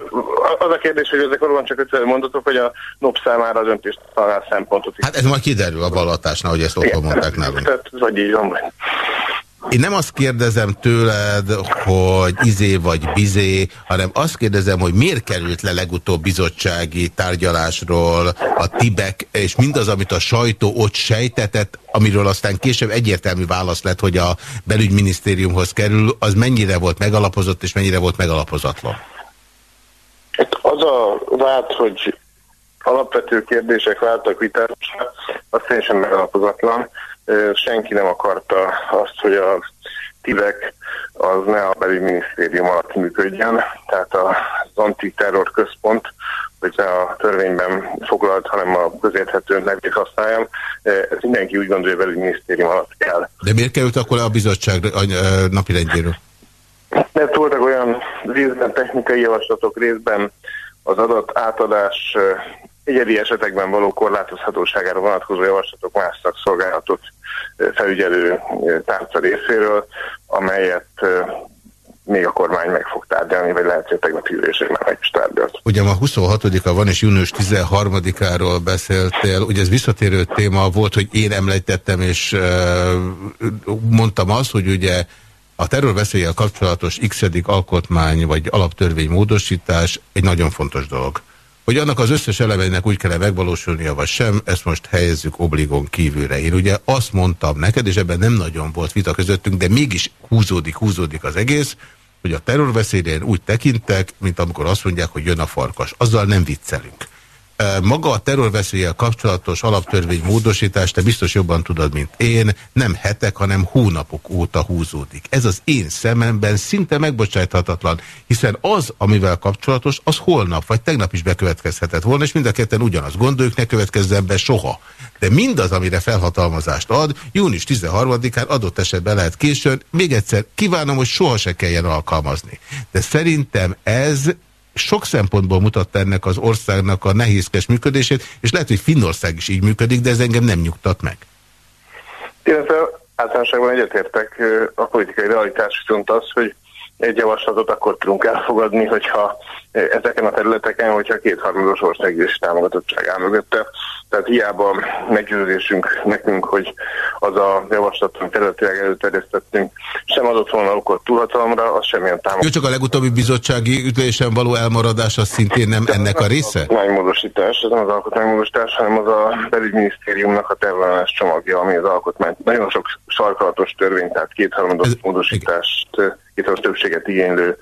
Az a kérdés, hogy ezek valóban csak kötelező mondatok, hogy a NOP számára az öntést talál szempontot. Hát ez majd kiderül a vallatásnál, hogy ezt otthon mondták nálunk. Tehát, vagy így van. Én nem azt kérdezem tőled, hogy izé vagy bizé, hanem azt kérdezem, hogy miért került le legutóbb bizottsági tárgyalásról a Tibek, és mindaz, amit a sajtó ott sejtetett, amiről aztán később egyértelmű válasz lett, hogy a belügyminisztériumhoz kerül, az mennyire volt megalapozott, és mennyire volt megalapozatlan? Hát az a vád, hogy alapvető kérdések váltak vitásra, az teljesen megalapozatlan senki nem akarta azt, hogy a TIVEK az ne a belügyminisztérium alatt működjen, tehát az antiterror központ, hogy ne a törvényben foglalt, hanem a közérthető nevét használjam. Ez mindenki úgy gondolja, hogy a belügyminisztérium alatt kell. De miért került akkor a bizottság napirendjéről? Mert voltak olyan részben technikai javaslatok, részben az adat átadás egyedi esetekben való korlátozhatóságára vonatkozó javaslatok más szakszolgálatot felügyelő tárca részéről, amelyet még a kormány meg fog tárgyalni, vagy lehet, hogy tegnapi ülések már meg is tárgyalt. Ugye ma 26-a van, és június 13-áról beszéltél. Ugye ez visszatérő téma volt, hogy én említettem, és mondtam azt, hogy ugye a terrorveszéllyel kapcsolatos x alkotmány vagy alaptörvény módosítás egy nagyon fontos dolog. Hogy annak az összes elemeinek úgy kell -e megvalósulnia, vagy sem, ezt most helyezzük obligon kívülre. Én ugye azt mondtam neked, és ebben nem nagyon volt vita közöttünk, de mégis húzódik, húzódik az egész, hogy a terrorveszélyre úgy tekintek, mint amikor azt mondják, hogy jön a farkas. Azzal nem viccelünk. Maga a terrorveszéllyel kapcsolatos alaptörvény módosítást te biztos jobban tudod, mint én, nem hetek, hanem hónapok óta húzódik. Ez az én szememben szinte megbocsájthatatlan, hiszen az, amivel kapcsolatos, az holnap vagy tegnap is bekövetkezhetett volna, és mind a ketten ugyanaz gondoljuk, ne következzen be soha. De mindaz, amire felhatalmazást ad, június 13-án adott esetben lehet későn, még egyszer kívánom, hogy soha se kelljen alkalmazni. De szerintem ez sok szempontból mutatta ennek az országnak a nehézkes működését, és lehet, hogy Finnország is így működik, de ez engem nem nyugtat meg. Illetve általánosságban egyetértek, a politikai realitás viszont az, hogy egy javaslatot akkor tudunk elfogadni, hogyha ezeken a területeken, hogyha kétharmados országgyűlési támogatottság áll mögötte. Tehát hiába meggyőződésünk nekünk, hogy az a javaslat, amit területileg előterjesztettünk, sem adott volna okot túlhatalomra, az semmilyen támogatás. Jó, csak a legutóbbi bizottsági ülésen való elmaradás az szintén nem De ennek a része? Alkotmánymódosítás, ez nem az alkotmánymódosítás, hanem az a belügyminisztériumnak a tervelás csomagja, ami az alkotmány. Nagyon sok sarkalatos törvény, tehát kétharmados módosítást kétharmados többséget igénylő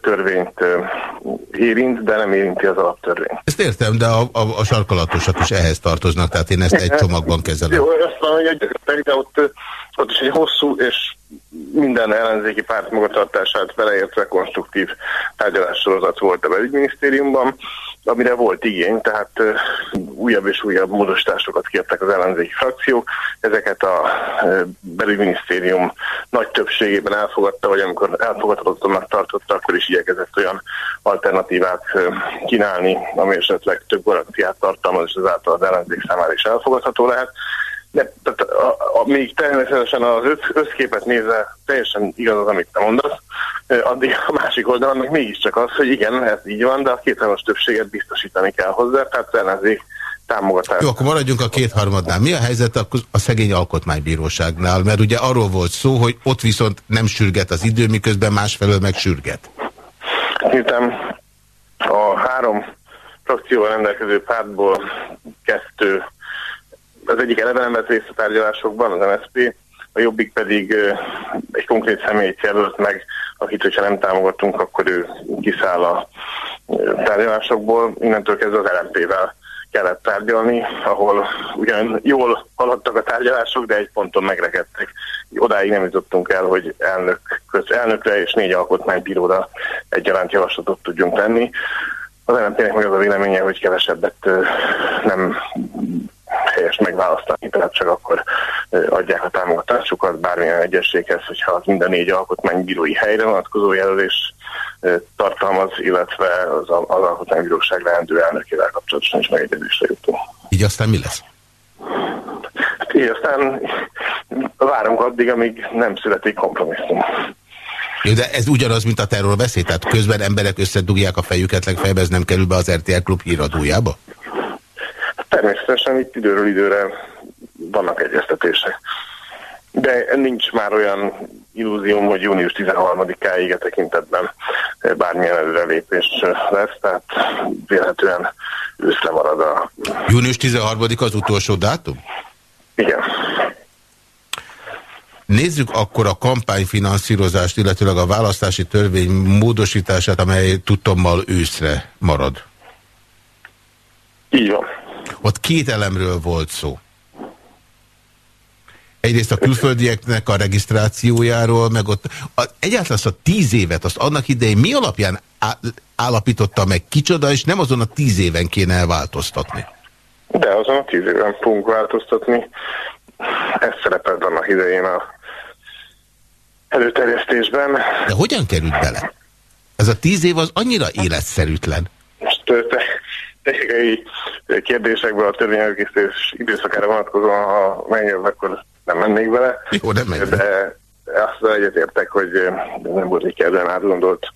törvényt érint, de nem érinti az alaptörvényt. Ezt értem, de a, a, a sarkalatosat is ehhez tartoznak, tehát én ezt egy csomagban kezelem. Jó, azt mondom, hogy egy, de ott, ott is egy hosszú és minden ellenzéki párt magatartását beleértve konstruktív tárgyalássorozat volt a belügyminisztériumban amire volt igény, tehát újabb és újabb módosításokat kértek az ellenzéki frakciók. Ezeket a belügyminisztérium nagy többségében elfogadta, vagy amikor elfogadhatatlanak tartotta, akkor is igyekezett olyan alternatívát kínálni, ami esetleg több garantiát tartalmaz, és ezáltal az ellenzék számára is elfogadható lehet. De, tehát, a, a, még természetesen az összképet nézve teljesen igaz az, amit te mondasz, addig a másik oldalon meg mégiscsak az, hogy igen, ez így van, de a kétharmados többséget biztosítani kell hozzá, tehát ellenzék támogatás. Jó, akkor maradjunk a kétharmadnál. Mi a helyzet a, a szegény alkotmánybíróságnál? Mert ugye arról volt szó, hogy ott viszont nem sürget az idő, miközben másfelől meg sürget. Miután a három frakcióval rendelkező pártból kettő az egyik eleve nem vett részt a tárgyalásokban, az MSZP, a Jobbik pedig egy konkrét személyt jelölt meg, akit, hogyha nem támogatunk, akkor ő kiszáll a tárgyalásokból. Innentől kezdve az LMP-vel kellett tárgyalni, ahol ugyan jól haladtak a tárgyalások, de egy ponton megrekedtek. Odáig nem jutottunk el, hogy elnök, köz, elnökre és négy alkotmánybíróra egyaránt javaslatot tudjunk tenni. Az LMP-nek meg az a véleménye, hogy kevesebbet nem helyes megválasztani, tehát csak akkor adják a támogatásukat bármilyen egyességhez, hogyha az minden négy alkotmánybírói helyre vonatkozó jelölés tartalmaz, illetve az, az alkotmánybíróság leendő elnökével kapcsolatosan is megegyezésre jutunk. Így aztán mi lesz? Hát így aztán várunk addig, amíg nem születik kompromisszum. Jó, de ez ugyanaz, mint a terrorbeszéd? Tehát közben emberek összedugják a fejüket, legfeljebb ez nem kerül be az RTL klub híradójába? Természetesen itt időről időre vannak egyeztetések. De nincs már olyan illúzióm, hogy június 13-áig a tekintetben bármilyen előrelépés lesz, tehát véletlenül őszre marad a... Június 13 az utolsó dátum? Igen. Nézzük akkor a kampányfinanszírozást, illetőleg a választási törvény módosítását, amely tudtommal őszre marad. Így van. Ott két elemről volt szó. Egyrészt a külföldieknek a regisztrációjáról, meg ott a, egyáltalán azt a tíz évet, azt annak idején mi alapján állapította meg kicsoda, és nem azon a tíz éven kéne elváltoztatni? De azon a tíz éven fogunk változtatni. Ez szerepelt annak idején a előterjesztésben. De hogyan került bele? Ez a tíz év az annyira életszerűtlen. Most te, technikai kérdésekből a törvényelkészítés időszakára vonatkozóan, ha megjön, akkor nem mennék bele. Jó, nem mennék. De azt egyetértek, hogy nem volt egy kedven átgondolt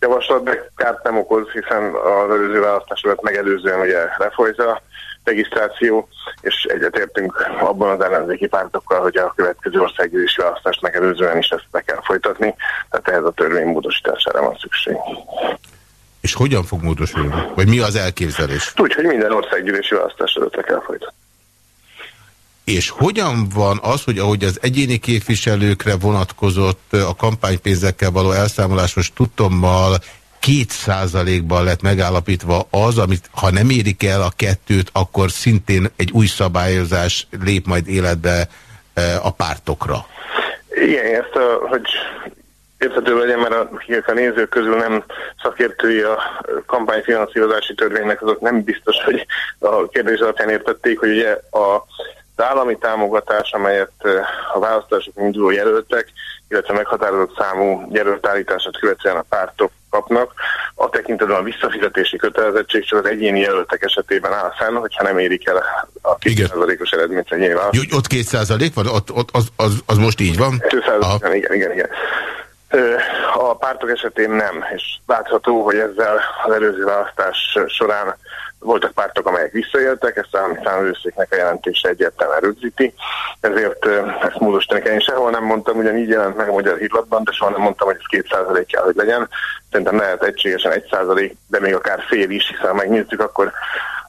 javaslat, de kárt nem okoz, hiszen az előző választásokat megelőzően ugye lefolyt a regisztráció, és egyetértünk abban az ellenzéki pártokkal, hogy a következő országgyűlési választást megelőzően is ezt be kell folytatni, tehát ehhez a törvény módosítására van szükség. És hogyan fog módosulni? Vagy mi az elképzelés? Úgy, hogy minden országgyűlési választás előtt kell folytatni. És hogyan van az, hogy ahogy az egyéni képviselőkre vonatkozott a kampánypénzekkel való elszámolásos tudtommal két százalékban lett megállapítva az, amit ha nem érik el a kettőt, akkor szintén egy új szabályozás lép majd életbe a pártokra. Igen, ezt, hogy érthető legyen, mert a, a nézők közül nem szakértői a kampányfinanszírozási törvénynek, azok nem biztos, hogy a kérdés alapján értették, hogy ugye a az állami támogatás, amelyet a választások induló jelöltek, illetve meghatározott számú jelöltállítását követően a pártok kapnak, a tekintetben a visszafizetési kötelezettség csak az egyéni jelöltek esetében áll fenn, hogyha nem érik el a 2%-os eredményt a nyilván. Ott 2% van? Ott, ott, az, az, az most így van? 2%, igen, igen, igen. A pártok esetén nem, és látható, hogy ezzel az előző választás során voltak pártok, amelyek visszaéltek, ezt a számvőszéknek a jelentése egyértelműen rögzíti, ezért ezt módosítani kell. Én sehol nem mondtam, ugyanígy jelent meg a magyar hírlatban, de soha nem mondtam, hogy ez 2% kell, hogy legyen. Szerintem lehet egységesen 1%, de még akár fél is, hiszen megnyitjuk, akkor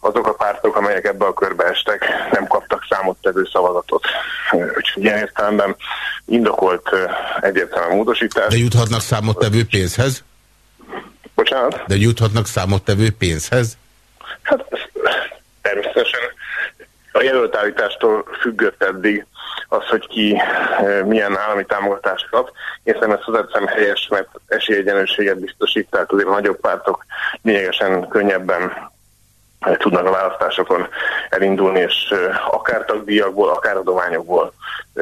azok a pártok, amelyek ebbe a körbe estek, nem kaptak számottevő szavazatot. Úgyhogy ilyen értelemben indokolt egyértelműen módosítás. De juthatnak számottevő pénzhez? Bocsánat? De juthatnak számottevő pénzhez? Hát természetesen a jelöltállítástól függött eddig az, hogy ki milyen állami támogatást kap. Én szerintem ezt hozzáteszem helyes, mert esélyegyenlőséget biztosít, tehát azért a nagyobb pártok lényegesen könnyebben tudnak a választásokon elindulni, és akár tagdíjakból, akár adományokból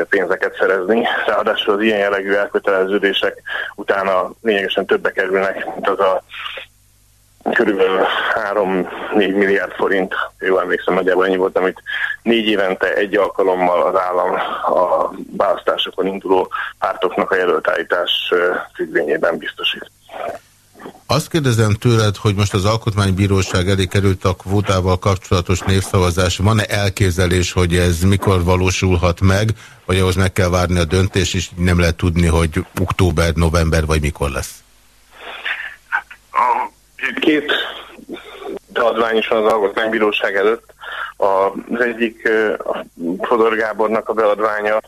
pénzeket szerezni. Ráadásul az ilyen jellegű elköteleződések utána lényegesen többe kerülnek, mint az a körülbelül 3-4 milliárd forint, jól emlékszem, nagyjából ennyi volt, amit négy évente egy alkalommal az állam a választásokon induló pártoknak a jelöltállítás függvényében biztosít. Azt kérdezem tőled, hogy most az Alkotmánybíróság elé került a kvótával kapcsolatos névszavazás. Van-e elképzelés, hogy ez mikor valósulhat meg, vagy ahhoz meg kell várni a döntés, és nem lehet tudni, hogy október, november, vagy mikor lesz? A két beadvány is az Alkotmánybíróság előtt. Az egyik a Fodor Gábornak a beadványa,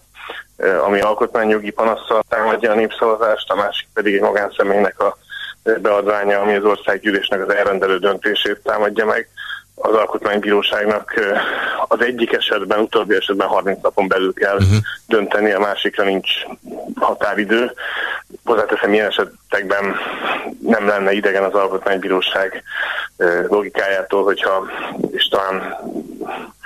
ami alkotmányjogi panasszal támadja a népszavazást, a másik pedig egy magánszemélynek a beadványa, ami az országgyűlésnek az elrendelő döntését támadja meg. Az alkotmánybíróságnak az egyik esetben, utóbbi esetben 30 napon belül kell uh-huh. dönteni, a másikra nincs határidő. Hozzáteszem, ilyen esetekben nem lenne idegen az alkotmánybíróság logikájától, hogyha, és talán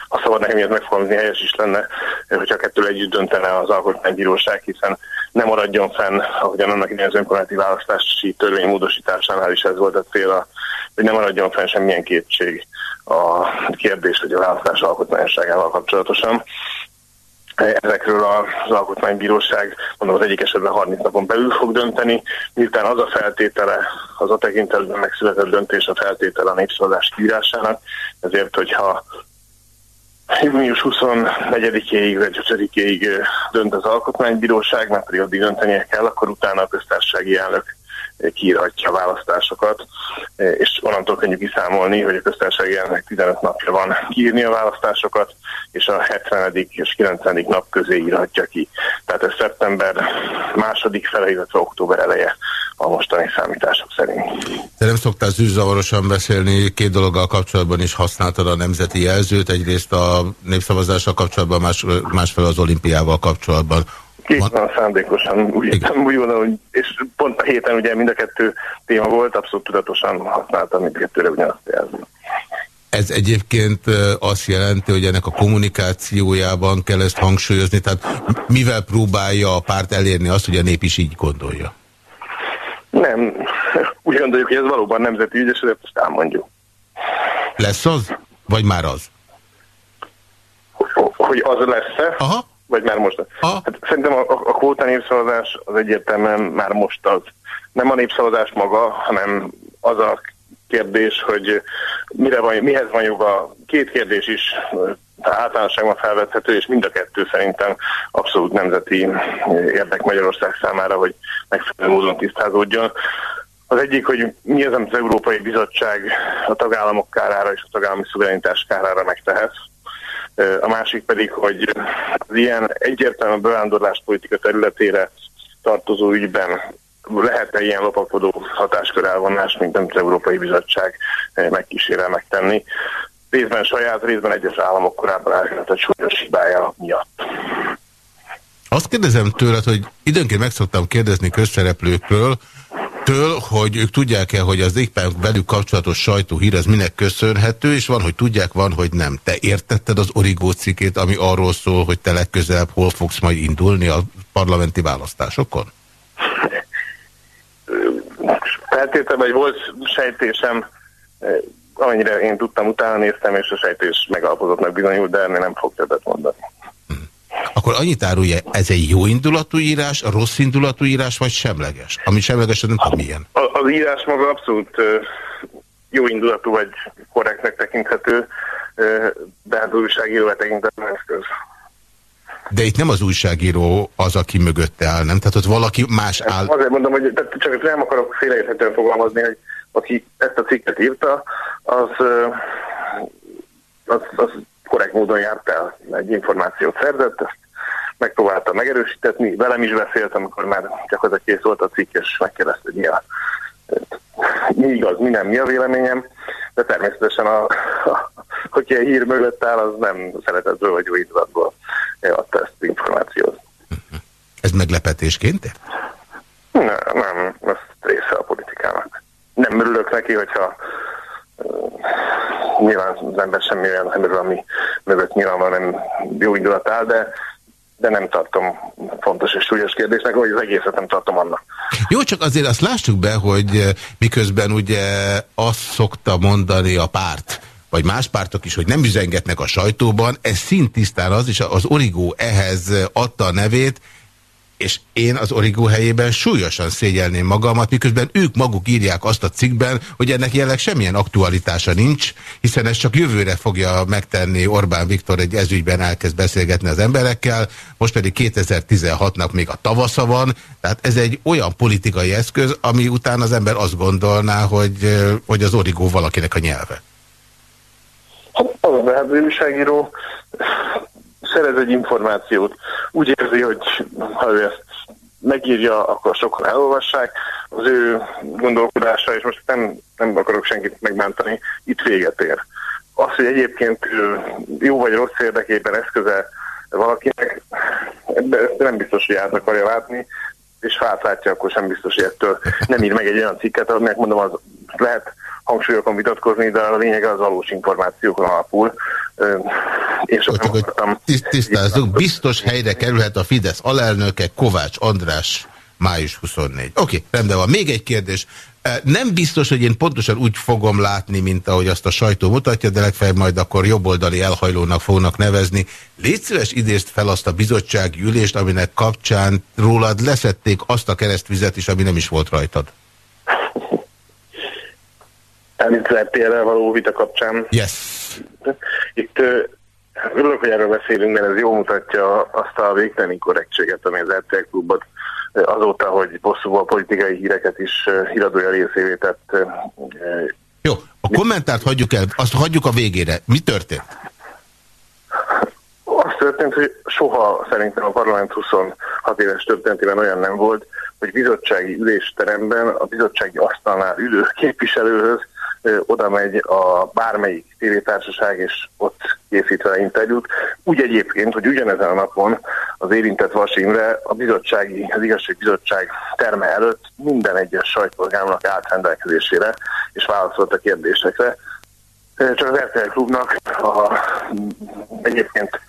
ha szabad nekem ilyet megfogalmazni, helyes is lenne, hogyha kettő együtt döntene az alkotmánybíróság, hiszen nem maradjon fenn, ahogyan annak idején az önkormányzati választási törvény módosításánál is ez volt a cél, hogy nem maradjon fenn semmilyen kétség a kérdés, hogy a választás alkotmányosságával kapcsolatosan. Ezekről az alkotmánybíróság, mondom, az egyik esetben 30 napon belül fog dönteni, miután az a feltétele, az a tekintetben megszületett döntés a feltétele a népszavazás kiírásának, ezért, hogyha június 24-ig vagy 5-ig dönt az alkotmánybíróság, mert pedig addig döntenie kell, akkor utána a köztársasági elnök kiírhatja választásokat, és onnantól könnyű kiszámolni, hogy a köztársasági elnök 15 napja van kiírni a választásokat, és a 70. és 90. nap közé írhatja ki. Tehát ez szeptember második fele, illetve október eleje a mostani számítások szerint. Te nem szoktál zűrzavarosan beszélni, két dologgal kapcsolatban is használtad a nemzeti jelzőt, egyrészt a népszavazással kapcsolatban, más, másfél az olimpiával kapcsolatban. Két van szándékosan úgy, úgy van, hogy, és pont a héten ugye mind a kettő téma volt, abszolút tudatosan használtam mindkettőre ugyanazt jelzni. Ez egyébként azt jelenti, hogy ennek a kommunikációjában kell ezt hangsúlyozni, tehát mivel próbálja a párt elérni azt, hogy a nép is így gondolja? Nem, úgy gondoljuk, hogy ez valóban nemzeti ügy, és ezért ezt elmondjuk. Lesz az? Vagy már az? Hogy az lesz-e? Aha. Vagy már most? Hát szerintem a, a kvóta népszavazás az egyértelműen már most az. Nem a népszavazás maga, hanem az a kérdés, hogy mire van, mihez van joga. Két kérdés is általánosságban felvethető, és mind a kettő szerintem abszolút nemzeti érdek Magyarország számára, hogy megfelelő módon tisztázódjon. Az egyik, hogy mi az, amit az Európai Bizottság a tagállamok kárára és a tagállami szuverenitás kárára megtehet, a másik pedig, hogy az ilyen egyértelmű bevándorláspolitika területére tartozó ügyben lehet-e ilyen lopakodó hatáskör elvonás, mint amit az Európai Bizottság megkísérel megtenni. Részben saját, részben egyes államok korábban elkövetett súlyos hibája miatt. Azt kérdezem tőled, hogy időnként meg szoktam kérdezni közszereplőkről, től, hogy ők tudják-e, hogy az éppen velük kapcsolatos sajtóhír az minek köszönhető, és van, hogy tudják, van, hogy nem. Te értetted az origó cikét, ami arról szól, hogy te legközelebb hol fogsz majd indulni a parlamenti választásokon? Feltétlenül, hogy volt sejtésem, amennyire én tudtam, utána néztem, és a sejtés megalapozottnak bizonyult, de ennél nem fog többet mondani. Akkor annyit árulja, ez egy jó indulatú írás, rossz indulatú írás, vagy semleges? Ami semleges, nem tudom milyen. A, az írás maga abszolút jó indulatú, vagy korrektnek tekinthető, de hát újságíró tekintetben eszköz. De itt nem az újságíró az, aki mögötte áll, nem? Tehát ott valaki más áll. Azért mondom, hogy csak nem akarok félreérthetően fogalmazni, hogy aki ezt a cikket írta, az, az, az korrekt módon járt el. Egy információt szerzett, ezt megpróbálta megerősítetni, velem is beszélt, amikor már csak az a kész volt a cikk, és megkérdezte, hogy mi, a, mi igaz, mi nem, mi a véleményem, de természetesen a, a, hogyha a hír mögött áll, az nem szeretetből vagy jó indulatból adta ezt az információt. Ez meglepetésként? Nem, nem, ez része a politikának. Nem örülök neki, hogyha nyilván az ember semmi olyan emberről, ami mögött nyilván nem jó indulat áll, de de nem tartom fontos és súlyos kérdésnek, vagy az egészet nem tartom annak. Jó, csak azért azt lássuk be, hogy miközben ugye azt szokta mondani a párt, vagy más pártok is, hogy nem üzengetnek a sajtóban, ez szintisztán az, és az Origó ehhez adta a nevét, és én az origó helyében súlyosan szégyelném magamat, miközben ők maguk írják azt a cikkben, hogy ennek jelenleg semmilyen aktualitása nincs, hiszen ez csak jövőre fogja megtenni Orbán Viktor egy ezügyben elkezd beszélgetni az emberekkel, most pedig 2016-nak még a tavasza van, tehát ez egy olyan politikai eszköz, ami után az ember azt gondolná, hogy, hogy az origó valakinek a nyelve. Hát az a újságíró szerez egy információt, úgy érzi, hogy ha ő ezt megírja, akkor sokan elolvassák, az ő gondolkodása, és most nem, nem akarok senkit megbántani, itt véget ér. Az, hogy egyébként jó vagy rossz érdekében eszköze valakinek, de nem biztos, hogy át akarja látni, és ha átlátja, akkor sem biztos, hogy ettől nem ír meg egy olyan cikket, aminek mondom, az lehet hangsúlyokon vitatkozni, de a lényeg az valós információkon alapul. Csak akartam... Tisztázzuk, biztos helyre kerülhet a Fidesz alelnöke Kovács András május 24. Oké, okay, rendben van. Még egy kérdés. Nem biztos, hogy én pontosan úgy fogom látni, mint ahogy azt a sajtó mutatja, de legfeljebb majd akkor jobboldali elhajlónak fognak nevezni. Légy szíves idézt fel azt a bizottsági ülést, aminek kapcsán rólad leszették azt a keresztvizet is, ami nem is volt rajtad. RTL-rel való vita kapcsán. Yes. Itt örülök, hogy erről beszélünk, mert ez jól mutatja azt a végtelen korrektséget, ami az RTL klubot azóta, hogy bosszúval politikai híreket is híradója részévé tett. Jó, a kommentárt hagyjuk el, azt hagyjuk a végére. Mi történt? Az történt, hogy soha szerintem a parlament 26 éves történetében olyan nem volt, hogy bizottsági ülésteremben a bizottsági asztalnál ülő képviselőhöz oda megy a bármelyik tévétársaság, és ott készít vele interjút. Úgy egyébként, hogy ugyanezen a napon az érintett Vas a bizottsági, az igazságbizottság terme előtt minden egyes sajtóorgánnak állt rendelkezésére, és válaszolt a kérdésekre. Csak az RTL Klubnak a egyébként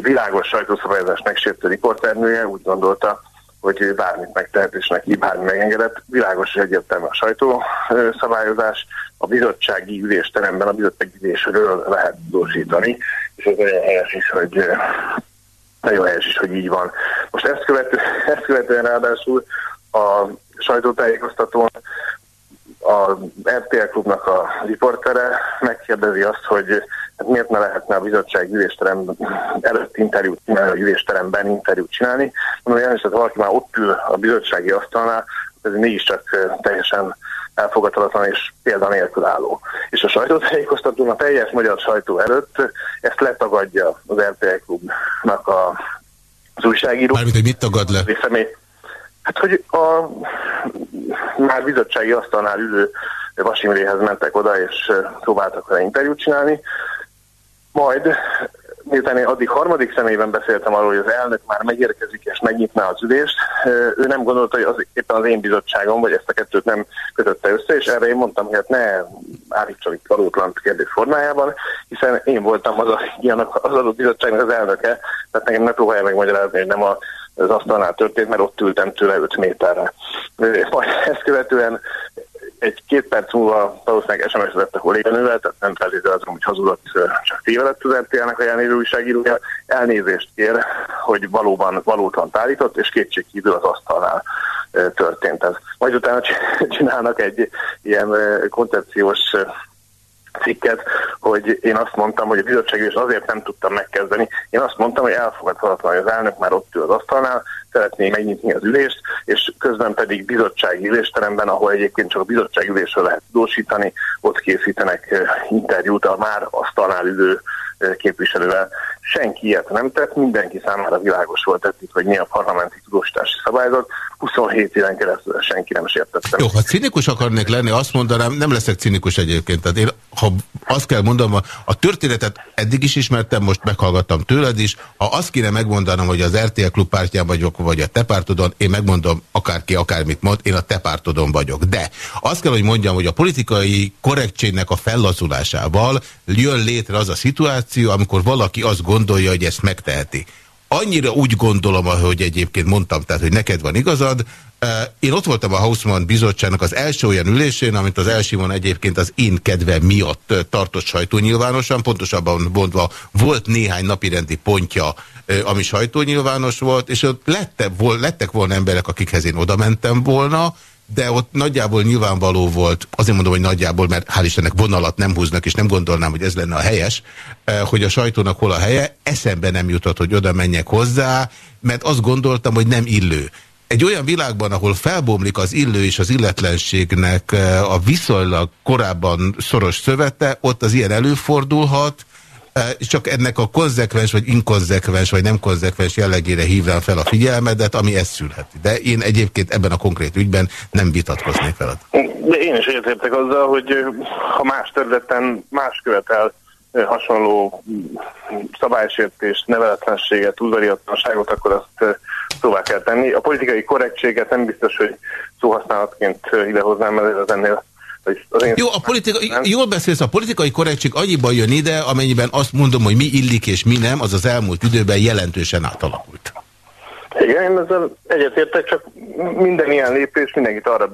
világos sajtószabályozást megsértő riporternője úgy gondolta, hogy bármit megtehet és neki bármi megengedett. Világos és egyértelmű a sajtószabályozás, a bizottsági ülésteremben a bizottsági ülésről lehet tudósítani, és ez nagyon helyes is, hogy nagyon helyes is, hogy így van. Most ezt, követő, ezt követően ráadásul a sajtótájékoztatón a RTL klubnak a riportere megkérdezi azt, hogy hát miért ne lehetne a bizottság ülésterem előtt interjút csinálni, a ülésteremben interjút csinálni. Mondom, hogy hogy valaki már ott ül a bizottsági asztalnál, ez mégiscsak teljesen elfogadhatatlan és példanélkülálló. És a sajtótájékoztatón a teljes magyar sajtó előtt ezt letagadja az RTL klubnak a, az újságíró. Mármint, hogy mit tagad le? Személy, Hát, hogy a már bizottsági asztalnál ülő Vasimréhez mentek oda, és próbáltak vele interjút csinálni. Majd, miután én addig harmadik személyben beszéltem arról, hogy az elnök már megérkezik és megnyitná az ülést, ő nem gondolta, hogy az, éppen az én bizottságom, vagy ezt a kettőt nem kötötte össze, és erre én mondtam, hogy hát ne állítson itt valótlan kérdés formájában, hiszen én voltam az, a, az adott bizottságnak az elnöke, tehát nekem ne próbálja megmagyarázni, hogy nem a az asztalnál történt, mert ott ültem tőle 5 méterre. Majd ezt követően egy két perc múlva valószínűleg SMS lett a kolléganővel, tehát nem feltétlenül azon, hogy hazudott, csak tévedett az RTL-nek a jelenlévő újságírója, elnézést kér, hogy valóban valótlan állított, és kétségkívül az asztalnál történt ez. Majd utána csinálnak egy ilyen koncepciós cikket, hogy én azt mondtam, hogy a bizottság és azért nem tudtam megkezdeni. Én azt mondtam, hogy elfogadhatatlan, hogy az elnök már ott ül az asztalnál, szeretné megnyitni az ülést, és közben pedig bizottsági ülésteremben, ahol egyébként csak a bizottsági ülésről lehet tudósítani, ott készítenek eh, interjút a már asztalnál ülő eh, képviselővel. Senki ilyet nem tett, mindenki számára világos volt eddig, hogy mi a parlamenti tudósítási szabályzat. 27 éven keresztül senki nem sértette. Jó, ha cinikus akarnék lenni, azt mondanám, nem leszek cinikus egyébként. Tehát én, ha azt kell mondanom, a történetet eddig is ismertem, most meghallgattam tőled is. Ha azt kéne megmondanom, hogy az RTL klub pártján vagyok, vagy a te pártodon, én megmondom, akárki akármit mond, én a te pártodon vagyok. De azt kell, hogy mondjam, hogy a politikai korrektségnek a fellazulásával jön létre az a szituáció, amikor valaki azt gondolja, hogy ezt megteheti annyira úgy gondolom, hogy egyébként mondtam, tehát, hogy neked van igazad. Én ott voltam a Hausmann bizottságnak az első olyan ülésén, amit az Elsimon egyébként az én kedve miatt tartott sajtónyilvánosan, pontosabban mondva volt néhány napirendi pontja, ami sajtónyilvános volt, és ott lette, vol, lettek volna emberek, akikhez én oda mentem volna, de ott nagyjából nyilvánvaló volt, azért mondom, hogy nagyjából, mert hál' Istennek vonalat nem húznak, és nem gondolnám, hogy ez lenne a helyes, hogy a sajtónak hol a helye, eszembe nem jutott, hogy oda menjek hozzá, mert azt gondoltam, hogy nem illő. Egy olyan világban, ahol felbomlik az illő és az illetlenségnek a viszonylag korábban szoros szövete, ott az ilyen előfordulhat, csak ennek a konzekvens, vagy inkonzekvens, vagy nem konzekvens jellegére hívnám fel a figyelmedet, ami ezt szülheti. De én egyébként ebben a konkrét ügyben nem vitatkoznék veled. De én is értek azzal, hogy ha más területen más követel hasonló szabálysértést, neveletlenséget, udvariatlanságot, akkor azt szóvá kell tenni. A politikai korrektséget nem biztos, hogy szóhasználatként idehoznám, mert ez ennél jó, a politika, jól beszélsz, a politikai korrektség annyiban jön ide, amennyiben azt mondom, hogy mi illik és mi nem, az az elmúlt időben jelentősen átalakult. Igen, én ezzel egyetértek, csak minden ilyen lépés mindenkit arra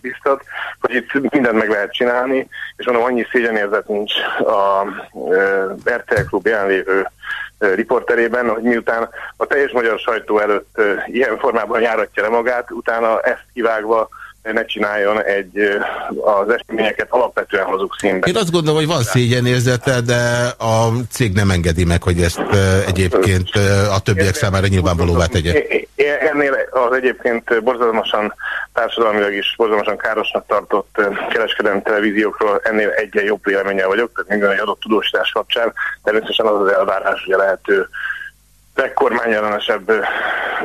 biztat, hogy itt mindent meg lehet csinálni, és mondom, annyi szégyenérzet nincs a RTL Klub jelenlévő riporterében, hogy miután a teljes magyar sajtó előtt ilyen formában járatja le magát, utána ezt kivágva ne csináljon egy az eseményeket alapvetően hazug színben. Én azt gondolom, hogy van szégyenérzete, de a cég nem engedi meg, hogy ezt egyébként a többiek számára nyilvánvalóvá tegye. Ennél az egyébként borzalmasan társadalmilag is borzalmasan károsnak tartott kereskedelmi televíziókról ennél egyen jobb véleménnyel vagyok, tehát minden egy adott tudósítás kapcsán természetesen az az elvárás, hogy a lehető legkormányellenesebb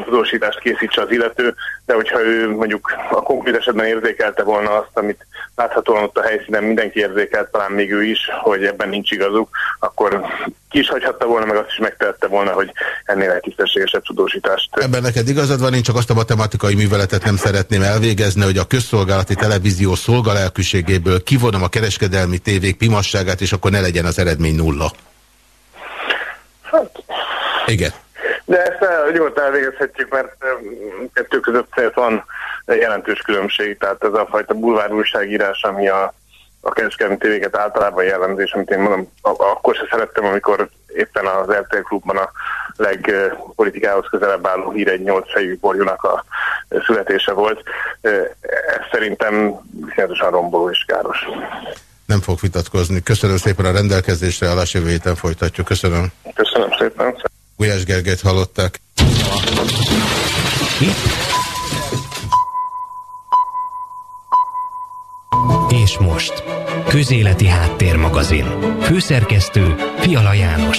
tudósítást készítse az illető, de hogyha ő mondjuk a konkrét esetben érzékelte volna azt, amit láthatóan ott a helyszínen mindenki érzékelt, talán még ő is, hogy ebben nincs igazuk, akkor ki is hagyhatta volna, meg azt is megtehette volna, hogy ennél egy tisztességesebb tudósítást. Ebben neked igazad van, én csak azt a matematikai műveletet nem szeretném elvégezni, hogy a közszolgálati televízió szolgalelkűségéből kivonom a kereskedelmi tévék pimasságát, és akkor ne legyen az eredmény nulla. Hát, igen. De ezt el, nyugodtan elvégezhetjük, mert kettő között van jelentős különbség, tehát ez a fajta bulvár újságírás, ami a, a kereskedelmi tévéket általában jellemzés, amit én mondom, akkor se szerettem, amikor éppen az RTL klubban a legpolitikához közelebb álló hír egy nyolc fejű borjúnak a születése volt. Ez szerintem viszonyatosan romboló és káros. Nem fog vitatkozni. Köszönöm szépen a rendelkezésre, a jövő héten folytatjuk. Köszönöm. Köszönöm szépen. Gulyás Gergelyt hallották. És most, Közéleti Háttérmagazin. Főszerkesztő Fiala János.